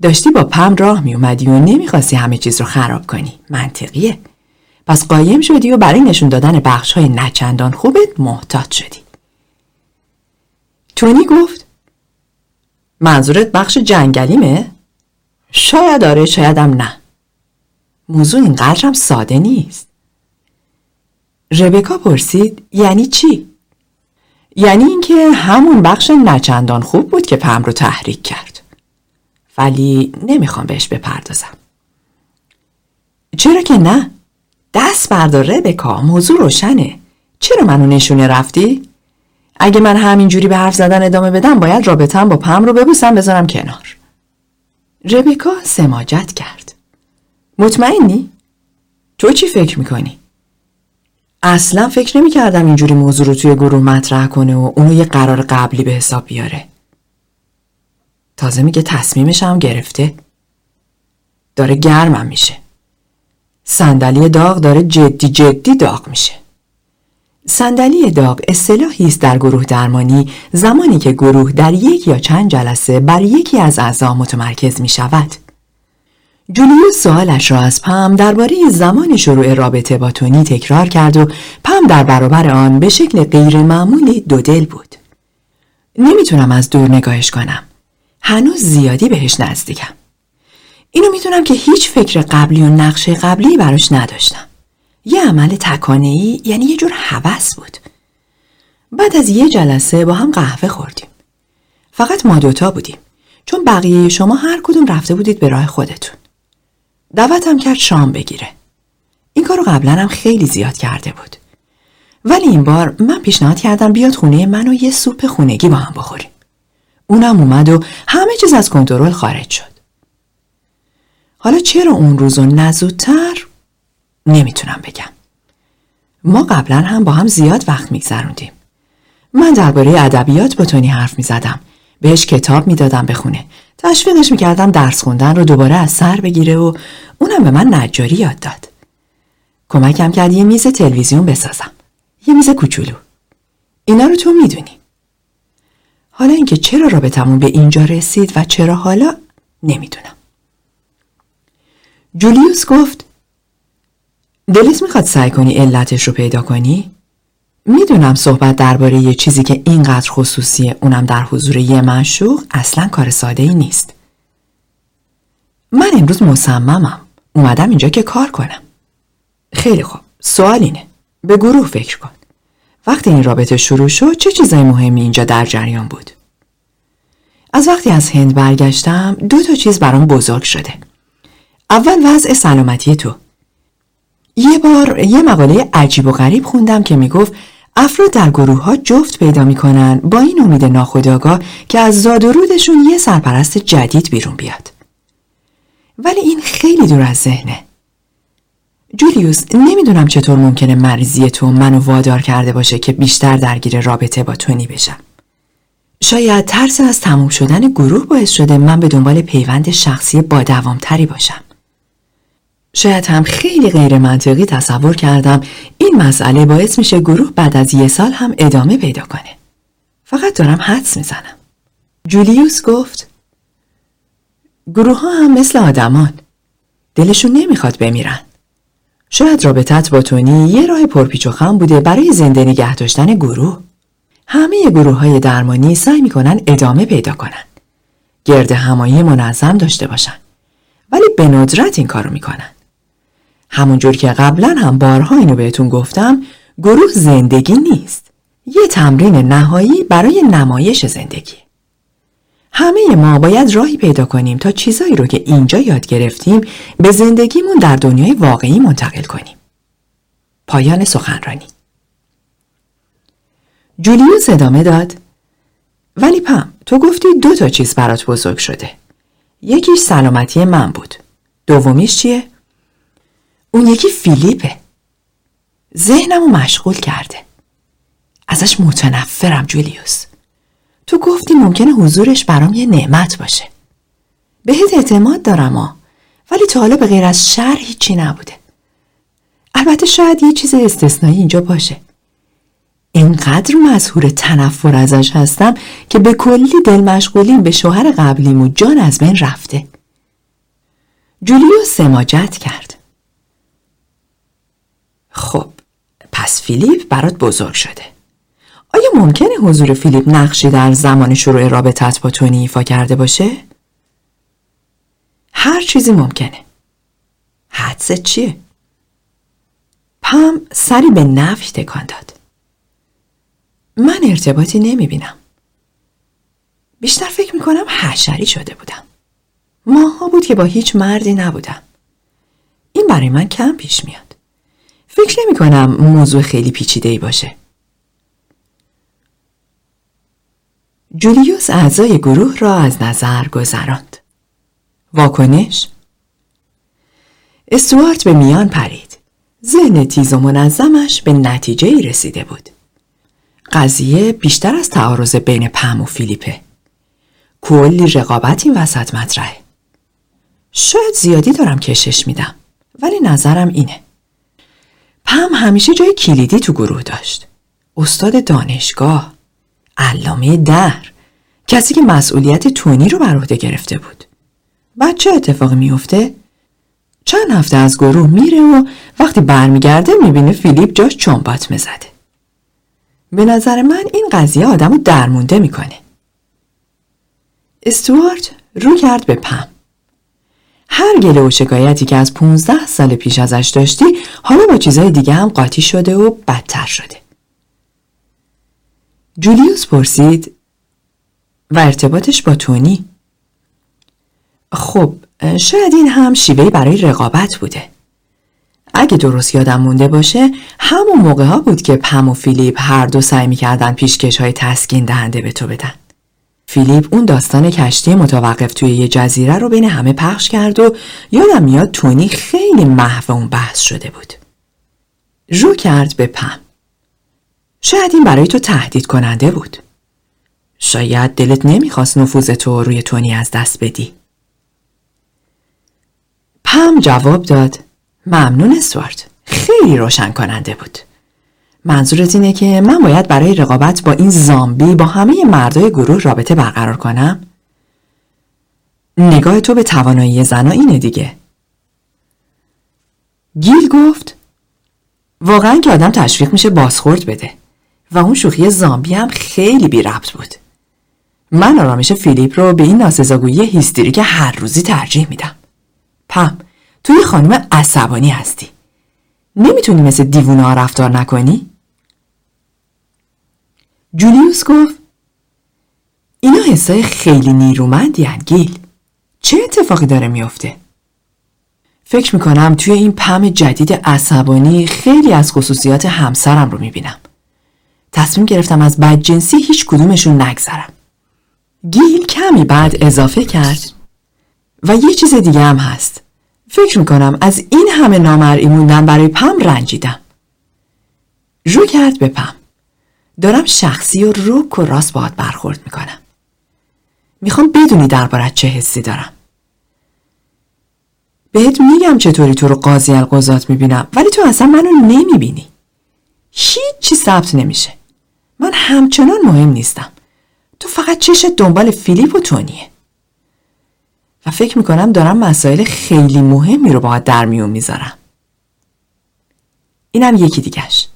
داشتی با پم راه میومدی و نمی‌خواستی همه چیز رو خراب کنی. منطقیه. پس قایم شدی و برای نشون دادن بخش های نچندان خوبت محتاط شدی. تونی گفت منظورت بخش جنگلیمه؟ شاید آره شایدم نه. موضوع اینقدرم ساده نیست. ربکا پرسید یعنی چی؟ یعنی اینکه همون بخش نچندان خوب بود که پم رو تحریک کرد. ولی نمی‌خوام بهش بپردازم. چرا که نه؟ دست بردار ربکا موضوع روشنه چرا منو نشونه رفتی؟ اگه من همینجوری به حرف زدن ادامه بدم باید رابطم با پم رو ببوسم بذارم کنار ربکا سماجت کرد مطمئنی؟ تو چی فکر می‌کنی؟ اصلا فکر نمی کردم اینجوری موضوع رو توی گروه مطرح کنه و اونو یه قرار قبلی به حساب بیاره تازه میگه تصمیمش هم گرفته داره گرمم میشه صندلی داغ داره جدی جدی داغ میشه. صندلی داغ اصطلاحی است در گروه درمانی زمانی که گروه در یک یا چند جلسه بر یکی از اعضا متمرکز می شود. جولیوس سوالش را از پم درباره زمان شروع رابطه با تونی تکرار کرد و پم در برابر آن به شکل غیر معمولی دو دل بود. نمی‌تونم از دور نگاهش کنم. هنوز زیادی بهش نزدیکم. اینو می‌دونم که هیچ فکر قبلی و نقشه قبلی براش نداشتم. یه عمل تکانه ای یعنی یه جور حوث بود. بعد از یه جلسه با هم قهوه خوردیم. فقط ما دوتا بودیم. چون بقیه شما هر کدوم رفته بودید به راه خودتون. دعوتم کرد شام بگیره. این کارو قبلا هم خیلی زیاد کرده بود. ولی این بار من پیشنهاد کردم بیاد خونه من و یه سوپ خونگی با هم بخوریم. اونم اومد و همه چیز از کنترل خارج شد. حالا چرا اون روز و نزودتر؟ نمی‌تونم بگم. ما قبلا هم با هم زیاد وقت میگذروندیم. من درباره ادبیات با تونی حرف می زدم. بهش کتاب می‌دادم بخونه. تشویقش می‌کردم درس خوندن رو دوباره از سر بگیره و اونم به من نجاری یاد داد. کمکم کرد یه میز تلویزیون بسازم. یه میز کوچولو. اینا رو تو می‌دونی. حالا اینکه چرا رابطمون به اینجا رسید و چرا حالا نمی‌دونم. جولیوس گفت دلت می‌خواد سعی کنی علتش رو پیدا کنی؟ می‌دونم صحبت درباره یه چیزی که اینقدر خصوصیه اونم در حضور یه معشوق اصلا کار ساده ای نیست. من امروز مصممم. اومدم اینجا که کار کنم. خیلی خوب. سوال اینه. به گروه فکر کن. وقتی این رابطه شروع شد چه چیزای مهمی اینجا در جریان بود؟ از وقتی از هند برگشتم دو تا چیز برام بزرگ شده. اول وضع سلامتی تو. یه بار یه مقاله عجیب و غریب خوندم که می‌گفت افراد در گروه ها جفت پیدا می‌کنن با این امید ناخودآگاه که از زاد و رودشون یه سرپرست جدید بیرون بیاد. ولی این خیلی دور از ذهنه. جولیوس نمی‌دونم چطور ممکنه مریضی تو منو وادار کرده باشه که بیشتر درگیر رابطه با تونی بشم. شاید ترس از تموم شدن گروه باعث شده من به دنبال پیوند شخصی با دوامتری باشم. شاید هم خیلی غیر منطقی تصور کردم این مسئله باعث میشه گروه بعد از یه سال هم ادامه پیدا کنه. فقط دارم حدس می‌زنم. جولیوس گفت گروه ها هم مثل آدمان. دلشون نمی‌خواد بمیرن. شاید رابطت با تونی یه راه پرپیچ و خم بوده برای زنده نگه داشتن گروه. همه گروه های درمانی سعی می‌کنن ادامه پیدا کنن. گرد همایی منظم داشته باشن. ولی به ندرت این کارو می‌کنن. همونجور که قبلا هم بارها اینو بهتون گفتم گروه زندگی نیست. یه تمرین نهایی برای نمایش زندگی. همه ما باید راهی پیدا کنیم تا چیزایی رو که اینجا یاد گرفتیم به زندگیمون در دنیای واقعی منتقل کنیم. پایان سخنرانی جولیوس ادامه داد ولی پم تو گفتی دو تا چیز برات بزرگ شده. یکیش سلامتی من بود. دومیش چیه؟ اون یکی فیلیپه. ذهنمو مشغول کرده. ازش متنفرم جولیوس. تو گفتی ممکنه حضورش برام یه نعمت باشه. بهت اعتماد دارم ها. ولی تا حالا به غیر از شر هیچی نبوده. البته شاید یه چیز استثنایی اینجا باشه. اینقدر مظهور تنفر ازش هستم که به کلی دل مشغولیم به شوهر قبلیم و جان از بین رفته. جولیو سماجت کرد. خب پس فیلیپ برات بزرگ شده. آیا ممکنه حضور فیلیپ نقشی در زمان شروع رابطت با تونی ایفا کرده باشه؟ هر چیزی ممکنه. حدست چیه؟ پم سری به نفی تکان داد. من ارتباطی نمی بینم. بیشتر فکر می کنم حشری شده بودم. ماها بود که با هیچ مردی نبودم. این برای من کم پیش میاد. فکر نمی کنم موضوع خیلی پیچیده ای باشه. جولیوس اعضای گروه را از نظر گذراند. واکنش استوارت به میان پرید. ذهن تیز و منظمش به نتیجه ای رسیده بود. قضیه بیشتر از تعارض بین پم و فیلیپه. کلی رقابت این وسط مطرحه. شاید زیادی دارم کشش میدم ولی نظرم اینه. پم همیشه جای کلیدی تو گروه داشت. استاد دانشگاه، علامه در، کسی که مسئولیت تونی رو بر عهده گرفته بود. بعد چه اتفاقی میفته؟ چند هفته از گروه میره و وقتی برمیگرده می‌بینه فیلیپ جاش چنبات مزده. به نظر من این قضیه آدم رو درمونده می‌کنه. استوارت رو کرد به پم. هر گله و شکایتی که از پونزده سال پیش ازش داشتی حالا با چیزای دیگه هم قاطی شده و بدتر شده. جولیوس پرسید و ارتباطش با تونی؟ خب شاید این هم شیوهی برای رقابت بوده. اگه درست یادم مونده باشه همون موقع ها بود که پم و فیلیپ هر دو سعی می‌کردن پیشکش های تسکین دهنده به تو بدن. فیلیپ اون داستان کشتی متوقف توی یه جزیره رو بین همه پخش کرد و یادم میاد تونی خیلی محو اون بحث شده بود. رو کرد به پم. شاید این برای تو تهدید کننده بود. شاید دلت نمی‌خواست نفوذ تو روی تونی از دست بدی. پم جواب داد ممنون استوارت خیلی روشن کننده بود. منظورت اینه که من باید برای رقابت با این زامبی با همه مردای گروه رابطه برقرار کنم؟ نگاه تو به توانایی زنا اینه دیگه. گیل گفت واقعا که آدم تشویق میشه بازخورد بده و اون شوخی زامبی هم خیلی بی ربط بود. من آرامش فیلیپ رو به این ناسزاگویی هیستریک هر روزی ترجیح میدم. پم توی خانم عصبانی هستی. نمی‌تونی مثل دیوونه ها رفتار نکنی؟ جولیوس گفت اینا حسای خیلی نیرومندی گیل چه اتفاقی داره میافته؟ فکر می‌کنم توی این پم جدید عصبانی خیلی از خصوصیات همسرم رو می‌بینم. تصمیم گرفتم از بدجنسی هیچ کدومشون نگذرم. گیل کمی بعد اضافه کرد و یه چیز دیگه هم هست. فکر می‌کنم از این همه نامرئی موندن برای پم رنجیدم. رو کرد به پم. دارم شخصی و روک و راست باهات برخورد می‌کنم. می‌خوام بدونی دربارت چه حسی دارم. بهت میگم چطوری تو رو قاضی القضات می‌بینم ولی تو اصلا منو نمی‌بینی. هیچی ثبت نمیشه. من همچنان مهم نیستم. تو فقط چشت دنبال فیلیپ و تونیه. و فکر می‌کنم دارم مسائل خیلی مهمی رو باید در میون می‌ذارم. اینم یکی دیگهش.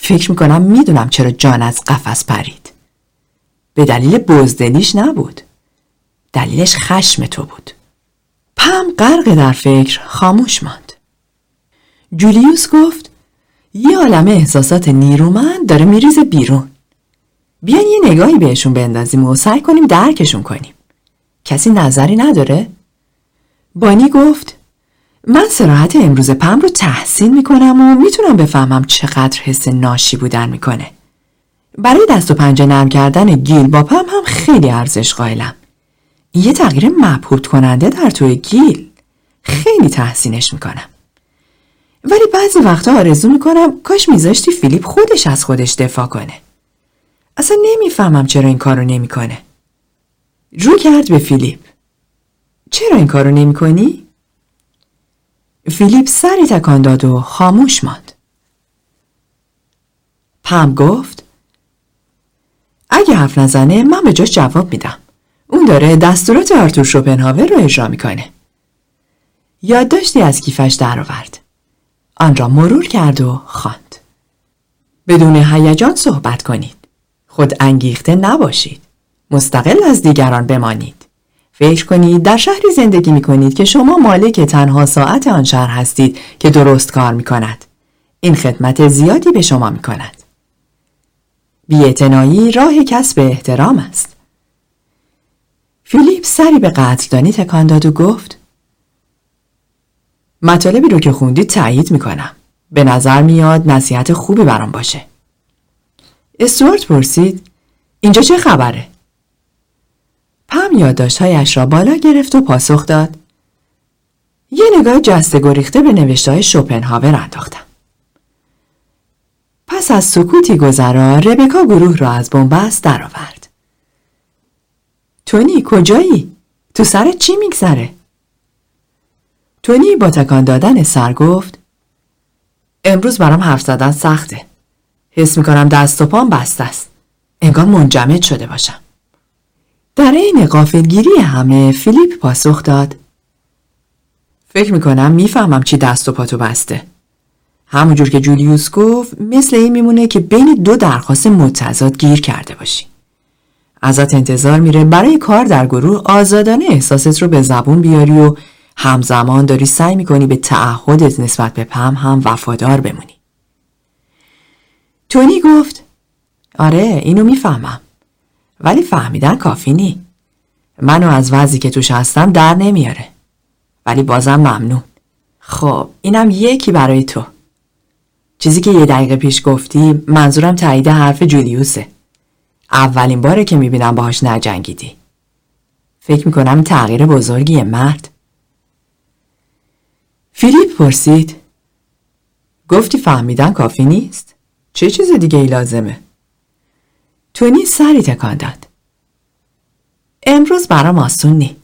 فکر می‌کنم می‌دونم چرا جان از قفس پرید. به دلیل بزدلیش نبود. دلیلش خشم تو بود. پم غرق در فکر خاموش ماند. جولیوس گفت یه عالم احساسات نیرومند داره میریزه بیرون. بیاین یه نگاهی بهشون بندازیم و سعی کنیم درکشون کنیم. کسی نظری نداره؟ بانی گفت من سراحت امروز پم رو تحسین می‌کنم و می‌تونم بفهمم چقدر حس ناشی بودن می‌کنه. برای دست و پنجه نرم کردن گیل با پم هم خیلی ارزش قائلم. یه تغییر مبهوت کننده در توی گیل خیلی تحسینش می‌کنم. ولی بعضی وقتا آرزو می‌کنم کاش میذاشتی فیلیپ خودش از خودش دفاع کنه. اصلا نمی‌فهمم چرا این کارو نمی‌کنه. رو کرد به فیلیپ. چرا این کارو نمی کنی؟ فیلیپ سری تکان داد و خاموش ماند. پم گفت اگه حرف نزنه من به جاش جواب میدم. اون داره دستورات آرتور شوپنهاور رو اجرا می‌کنه. یادداشتی از کیفش درآورد. آن را مرور کرد و خواند. بدون هیجان صحبت کنید. خود انگیخته نباشید. مستقل از دیگران بمانید. فکر کنید در شهری زندگی می کنید که شما مالک تنها ساعت آن شهر هستید که درست کار می کند. این خدمت زیادی به شما می کند. بیعتنایی راه کسب احترام است. فیلیپ سری به قدردانی تکان داد و گفت مطالبی رو که خوندی تایید می‌کنم. به نظر میاد نصیحت خوبی برام باشه. استوارت پرسید اینجا چه خبره؟ پم یادداشتهایش را بالا گرفت و پاسخ داد یه نگاه جسته گریخته به نوشته های شوپنهاور انداختم. پس از سکوتی گذرا ربکا گروه را از بنبست درآورد. تونی کجایی؟ تو سرت چی میگذره؟ تونی با تکان دادن سر گفت امروز برام حرف زدن سخته. حس می‌کنم دست و پام بسته است. انگار منجمد شده باشم. در این قافلگیری همه فیلیپ پاسخ داد فکر می‌کنم می‌فهمم چی دست و پاتو بسته. همونجور که جولیوس گفت مثل این میمونه که بین دو درخواست متضاد گیر کرده باشی. ازت انتظار میره برای کار در گروه آزادانه احساست رو به زبون بیاری و همزمان داری سعی می‌کنی به تعهدت نسبت به پم هم وفادار بمونی. تونی گفت آره اینو می‌فهمم. ولی فهمیدن کافی نی. منو از وضعی که توش هستم در نمیاره. ولی بازم ممنون. خب اینم یکی برای تو. چیزی که یه دقیقه پیش گفتی منظورم تایید حرف جولیوسه. اولین باره که می‌بینم باهاش نجنگیدی. فکر می‌کنم تغییر بزرگیه مرد. فیلیپ پرسید. گفتی فهمیدن کافی نیست؟ چه چیز دیگه ای لازمه؟ تونی سری تکان داد. امروز برام آسون نی.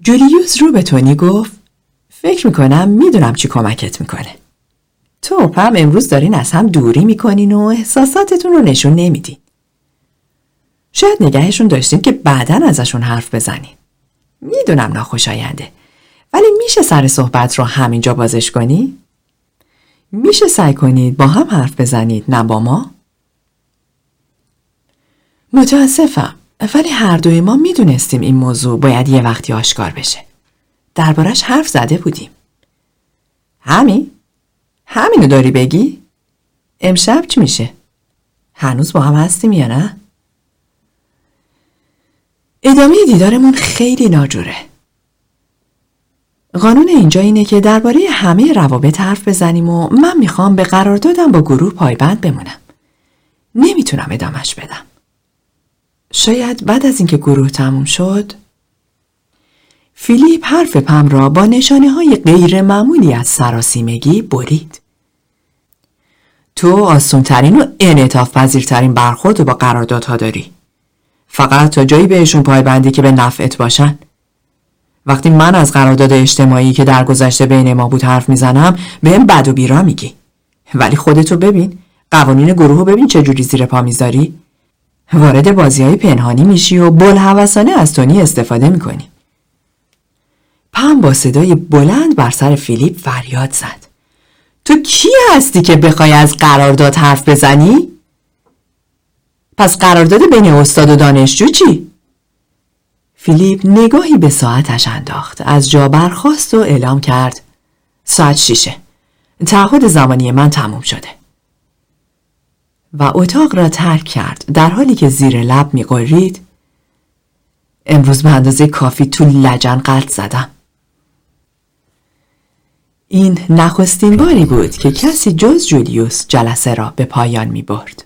جولیوس رو به تونی گفت فکر می‌کنم می‌دونم چی کمکت می‌کنه. تو پم امروز دارین از هم دوری می‌کنین و احساساتتون رو نشون نمیدین. شاید نگهشون داشتین که بعدا ازشون حرف بزنین. می‌دونم ناخوشاینده ولی میشه سر صحبت رو همینجا بازش کنی؟ میشه سعی کنید با هم حرف بزنید نه با ما؟ متاسفم ولی هر دوی ما می‌دونستیم این موضوع باید یه وقتی آشکار بشه. دربارش حرف زده بودیم. همین؟ همینو داری بگی؟ امشب چی میشه؟ هنوز با هم هستیم یا نه؟ ادامه دیدارمون خیلی ناجوره. قانون اینجا اینه که درباره همه روابط حرف بزنیم و من می‌خوام به قراردادم با گروه پایبند بمونم. نمی‌تونم ادامش بدم. شاید بعد از اینکه گروه تموم شد فیلیپ حرف پم را با نشانه های غیر معمولی از سراسیمگی برید. تو آسونترین و انعطاف پذیرترین برخورد با قراردادها داری. فقط تا جایی بهشون پایبندی که به نفعت باشن. وقتی من از قرارداد اجتماعی که در گذشته بین ما بود حرف می‌زنم بهم بد و بیرا میگی. ولی خودتو ببین قوانین گروه ببین چجوری زیر پا می‌ذاری وارد بازی های پنهانی میشی و بلحوثانه از تونی استفاده می‌کنی. پم با صدای بلند بر سر فیلیپ فریاد زد. تو کی هستی که بخوای از قرارداد حرف بزنی؟ پس قرارداد بین استاد و دانشجو چی؟ فیلیپ نگاهی به ساعتش انداخت. از جا برخواست و اعلام کرد. ساعت شیشه. تعهد زمانی من تموم شده. و اتاق را ترک کرد در حالی که زیر لب میقرید امروز به اندازه کافی تو لجن قلط زدم این نخستین باری بود که کسی جز جولیوس جلسه را به پایان می برد.